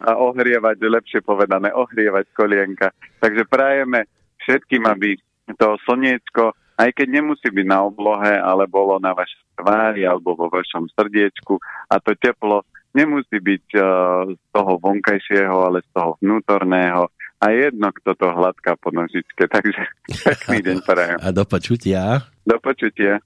a ohrievať, lepšie povedané, ohrievať kolienka. Takže prajeme všetkým, aby to slniečko, aj keď nemusí byť na oblohe, ale bolo na vašej tvári alebo vo vašom srdiečku a to teplo nemusí byť uh, z toho vonkajšieho, ale z toho vnútorného a jedno, kto to hladká po nožičke. Takže <laughs> pekný deň prajem. A do počutia. Do počutia.